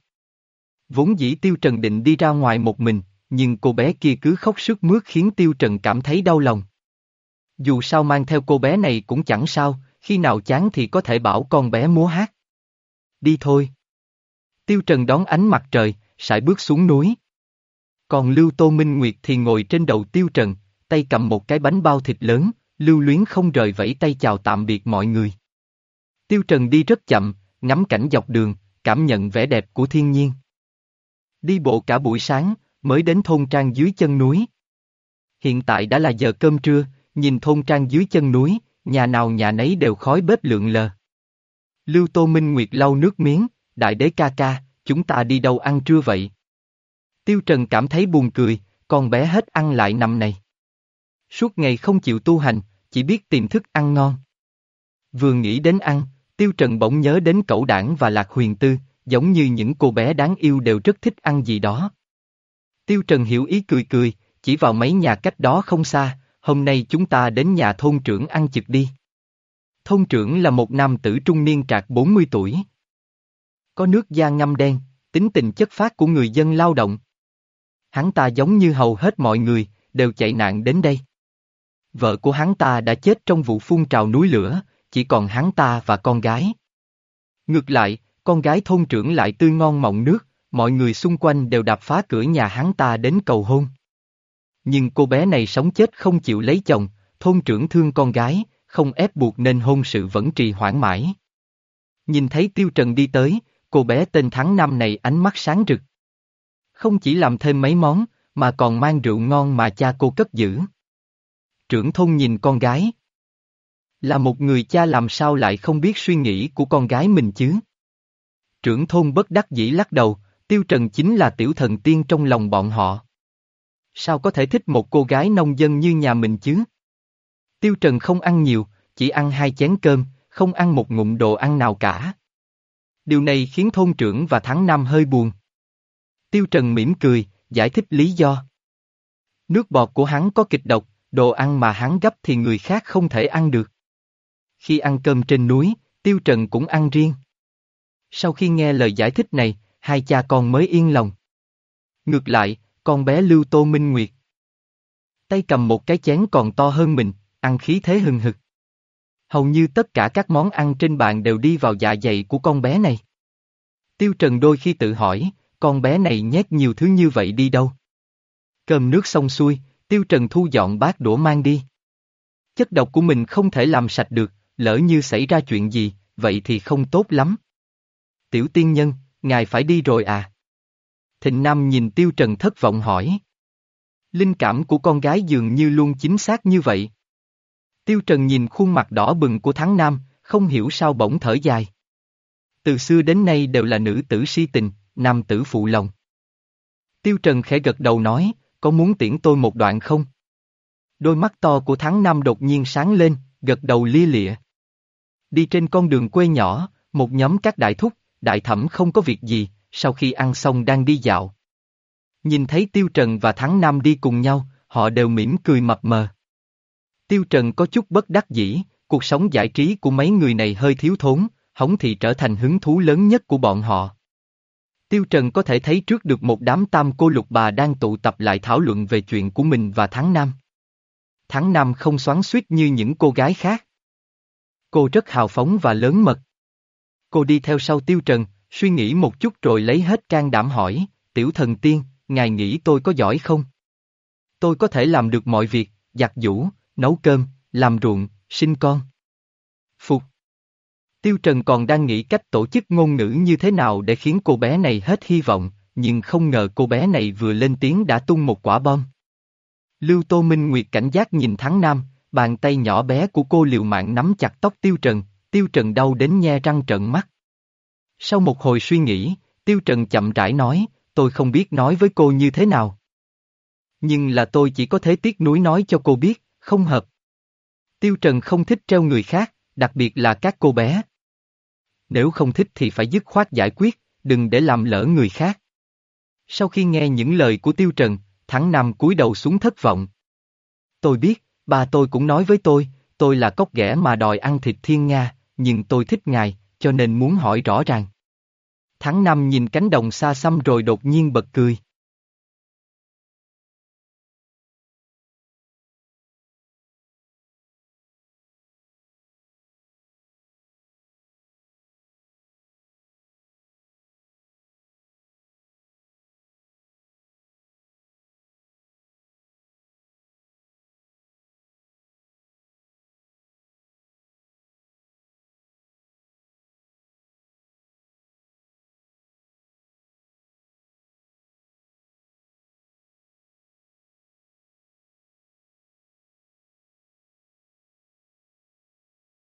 Vốn dĩ Tiêu Trần định đi ra ngoài một mình, nhưng cô bé kia cứ khóc sức mướt khiến Tiêu Trần cảm thấy đau lòng. Dù sao mang theo cô bé này cũng chẳng sao, khi nào chán thì có thể bảo con bé múa hát. Đi thôi. Tiêu Trần đón ánh mặt trời, sải bước xuống núi. Còn Lưu Tô Minh Nguyệt thì ngồi trên đầu Tiêu Trần, tay cầm một cái bánh bao thịt lớn, lưu luyến không rời vẫy tay chào tạm biệt mọi người. Tiêu Trần đi rất chậm, ngắm cảnh dọc đường, cảm nhận vẻ đẹp của thiên nhiên. Đi bộ cả buổi sáng, mới đến thôn trang dưới chân núi. Hiện tại đã là giờ cơm trưa, nhìn thôn trang dưới chân núi, nhà nào nhà nấy đều khói bếp lượn lờ. Lưu Tô Minh Nguyệt lau nước miếng, đại đế ca ca, chúng ta đi đâu ăn trưa vậy? Tiêu Trần cảm thấy buồn cười, con bé hết ăn lại nằm này. Suốt ngày không chịu tu hành, chỉ biết tìm thức ăn ngon. Vừa nghĩ đến ăn, Tiêu Trần bỗng nhớ đến cậu đảng và Lạc Huyền Tư, giống như những cô bé đáng yêu đều rất thích ăn gì đó. Tiêu Trần hiểu ý cười cười, chỉ vào mấy nhà cách đó không xa, hôm nay chúng ta đến nhà thôn trưởng ăn chực đi. Thôn trưởng là một nam tử trung niên trạc 40 tuổi. Có nước da ngâm đen, tính tình chất phát của người dân lao động. Hắn ta giống như hầu hết mọi người, đều chạy nạn đến đây. Vợ của hắn ta đã chết trong vụ phun trào núi lửa, chỉ còn hắn ta và con gái. Ngược lại, con gái thôn trưởng lại tươi ngon mọng nước, mọi người xung quanh đều đạp phá cửa nhà hắn ta đến cầu hôn. Nhưng cô bé này sống chết không chịu lấy chồng, thôn trưởng thương con gái, không ép buộc nên hôn sự vẫn trì hoãn mãi. Nhìn thấy Tiêu Trần đi tới, cô bé tên Thắng Năm này ánh mắt sáng rực. Không chỉ làm thêm mấy món, mà còn mang rượu ngon mà cha cô cất giữ. Trưởng thôn nhìn con gái. Là một người cha làm sao lại không biết suy nghĩ của con gái mình chứ? Trưởng thôn bất đắc dĩ lắc đầu, Tiêu Trần chính là tiểu thần tiên trong lòng bọn họ. Sao có thể thích một cô gái nông dân như nhà mình chứ? Tiêu Trần không ăn nhiều, chỉ ăn hai chén cơm, không ăn một ngụm đồ ăn nào cả. Điều này khiến thôn trưởng và tháng năm hơi buồn. Tiêu Trần mỉm cười, giải thích lý do. Nước bọt của hắn có kịch độc, đồ ăn mà hắn gấp thì người khác không thể ăn được. Khi ăn cơm trên núi, Tiêu Trần cũng ăn riêng. Sau khi nghe lời giải thích này, hai cha con mới yên lòng. Ngược lại, con bé Lưu Tô Minh Nguyệt. Tay cầm một cái chén còn to hơn mình, ăn khí thế hừng hực. Hầu như tất cả các món ăn trên bàn đều đi vào dạ dày của con bé này. Tiêu Trần đôi khi tự hỏi, con bé này nhét nhiều thứ như vậy đi đâu? Cơm nước xong xuôi, Tiêu Trần thu dọn bát đũa mang đi. Chất độc của mình không thể làm sạch được, lỡ như xảy ra chuyện gì, vậy thì không tốt lắm. Tiểu tiên nhân, ngài phải đi rồi à? Thịnh Nam nhìn Tiêu Trần thất vọng hỏi. Linh cảm của con gái dường như luôn chính xác như vậy. Tiêu Trần nhìn khuôn mặt đỏ bừng của Thắng Nam, không hiểu sao bỗng thở dài. Từ xưa đến nay đều là nữ tử si tình, nam tử phụ lòng. Tiêu Trần khẽ gật đầu nói, có muốn tiễn tôi một đoạn không? Đôi mắt to của Thắng Nam đột nhiên sáng lên, gật đầu lia lịa. Đi trên con đường quê nhỏ, một nhóm các đại thúc, đại thẩm không có việc gì, sau khi ăn xong đang đi dạo. Nhìn thấy Tiêu Trần và Thắng Nam đi cùng nhau, họ đều mỉm cười mập mờ. Tiêu Trần có chút bất đắc dĩ, cuộc sống giải trí của mấy người này hơi thiếu thốn, hống thì trở thành hứng thú lớn nhất của bọn họ. Tiêu Trần có thể thấy trước được một đám tam cô lục bà đang tụ tập lại thảo luận về chuyện của mình và Thắng Nam. Thắng Nam không xoắn suýt như những cô gái khác. Cô rất hào phóng và lớn mật. Cô đi theo sau Tiêu Trần, suy nghĩ một chút rồi lấy hết can đảm hỏi, tiểu thần tiên, ngài nghĩ tôi có giỏi không? Tôi có thể làm được mọi việc, giặt giũ, nấu cơm, làm ruộng, sinh con. Tiêu Trần còn đang nghĩ cách tổ chức ngôn ngữ như thế nào để khiến cô bé này hết hy vọng, nhưng không ngờ cô bé này vừa lên tiếng đã tung một quả bom. Lưu Tô Minh Nguyệt cảnh giác nhìn Thắng Nam, bàn tay nhỏ bé của cô liều mạng nắm chặt tóc Tiêu Trần, Tiêu Trần đau đến nhe răng trợn mắt. Sau một hồi suy nghĩ, Tiêu Trần chậm rãi nói, tôi không biết nói với cô như thế nào. Nhưng là tôi chỉ có thể tiếc nuối nói cho cô biết, không hợp. Tiêu Trần không thích treo người khác, đặc biệt là các cô bé. Nếu không thích thì phải dứt khoát giải quyết, đừng để làm lỡ người khác. Sau khi nghe những lời của Tiêu Trần, Thắng Nam cúi đầu xuống thất vọng. Tôi biết, bà tôi cũng nói với tôi, tôi là cốc ghẻ mà đòi ăn thịt thiên nga, nhưng tôi thích ngài, cho nên muốn hỏi rõ ràng. Thắng Nam nhìn cánh đồng xa xăm rồi đột nhiên bật cười.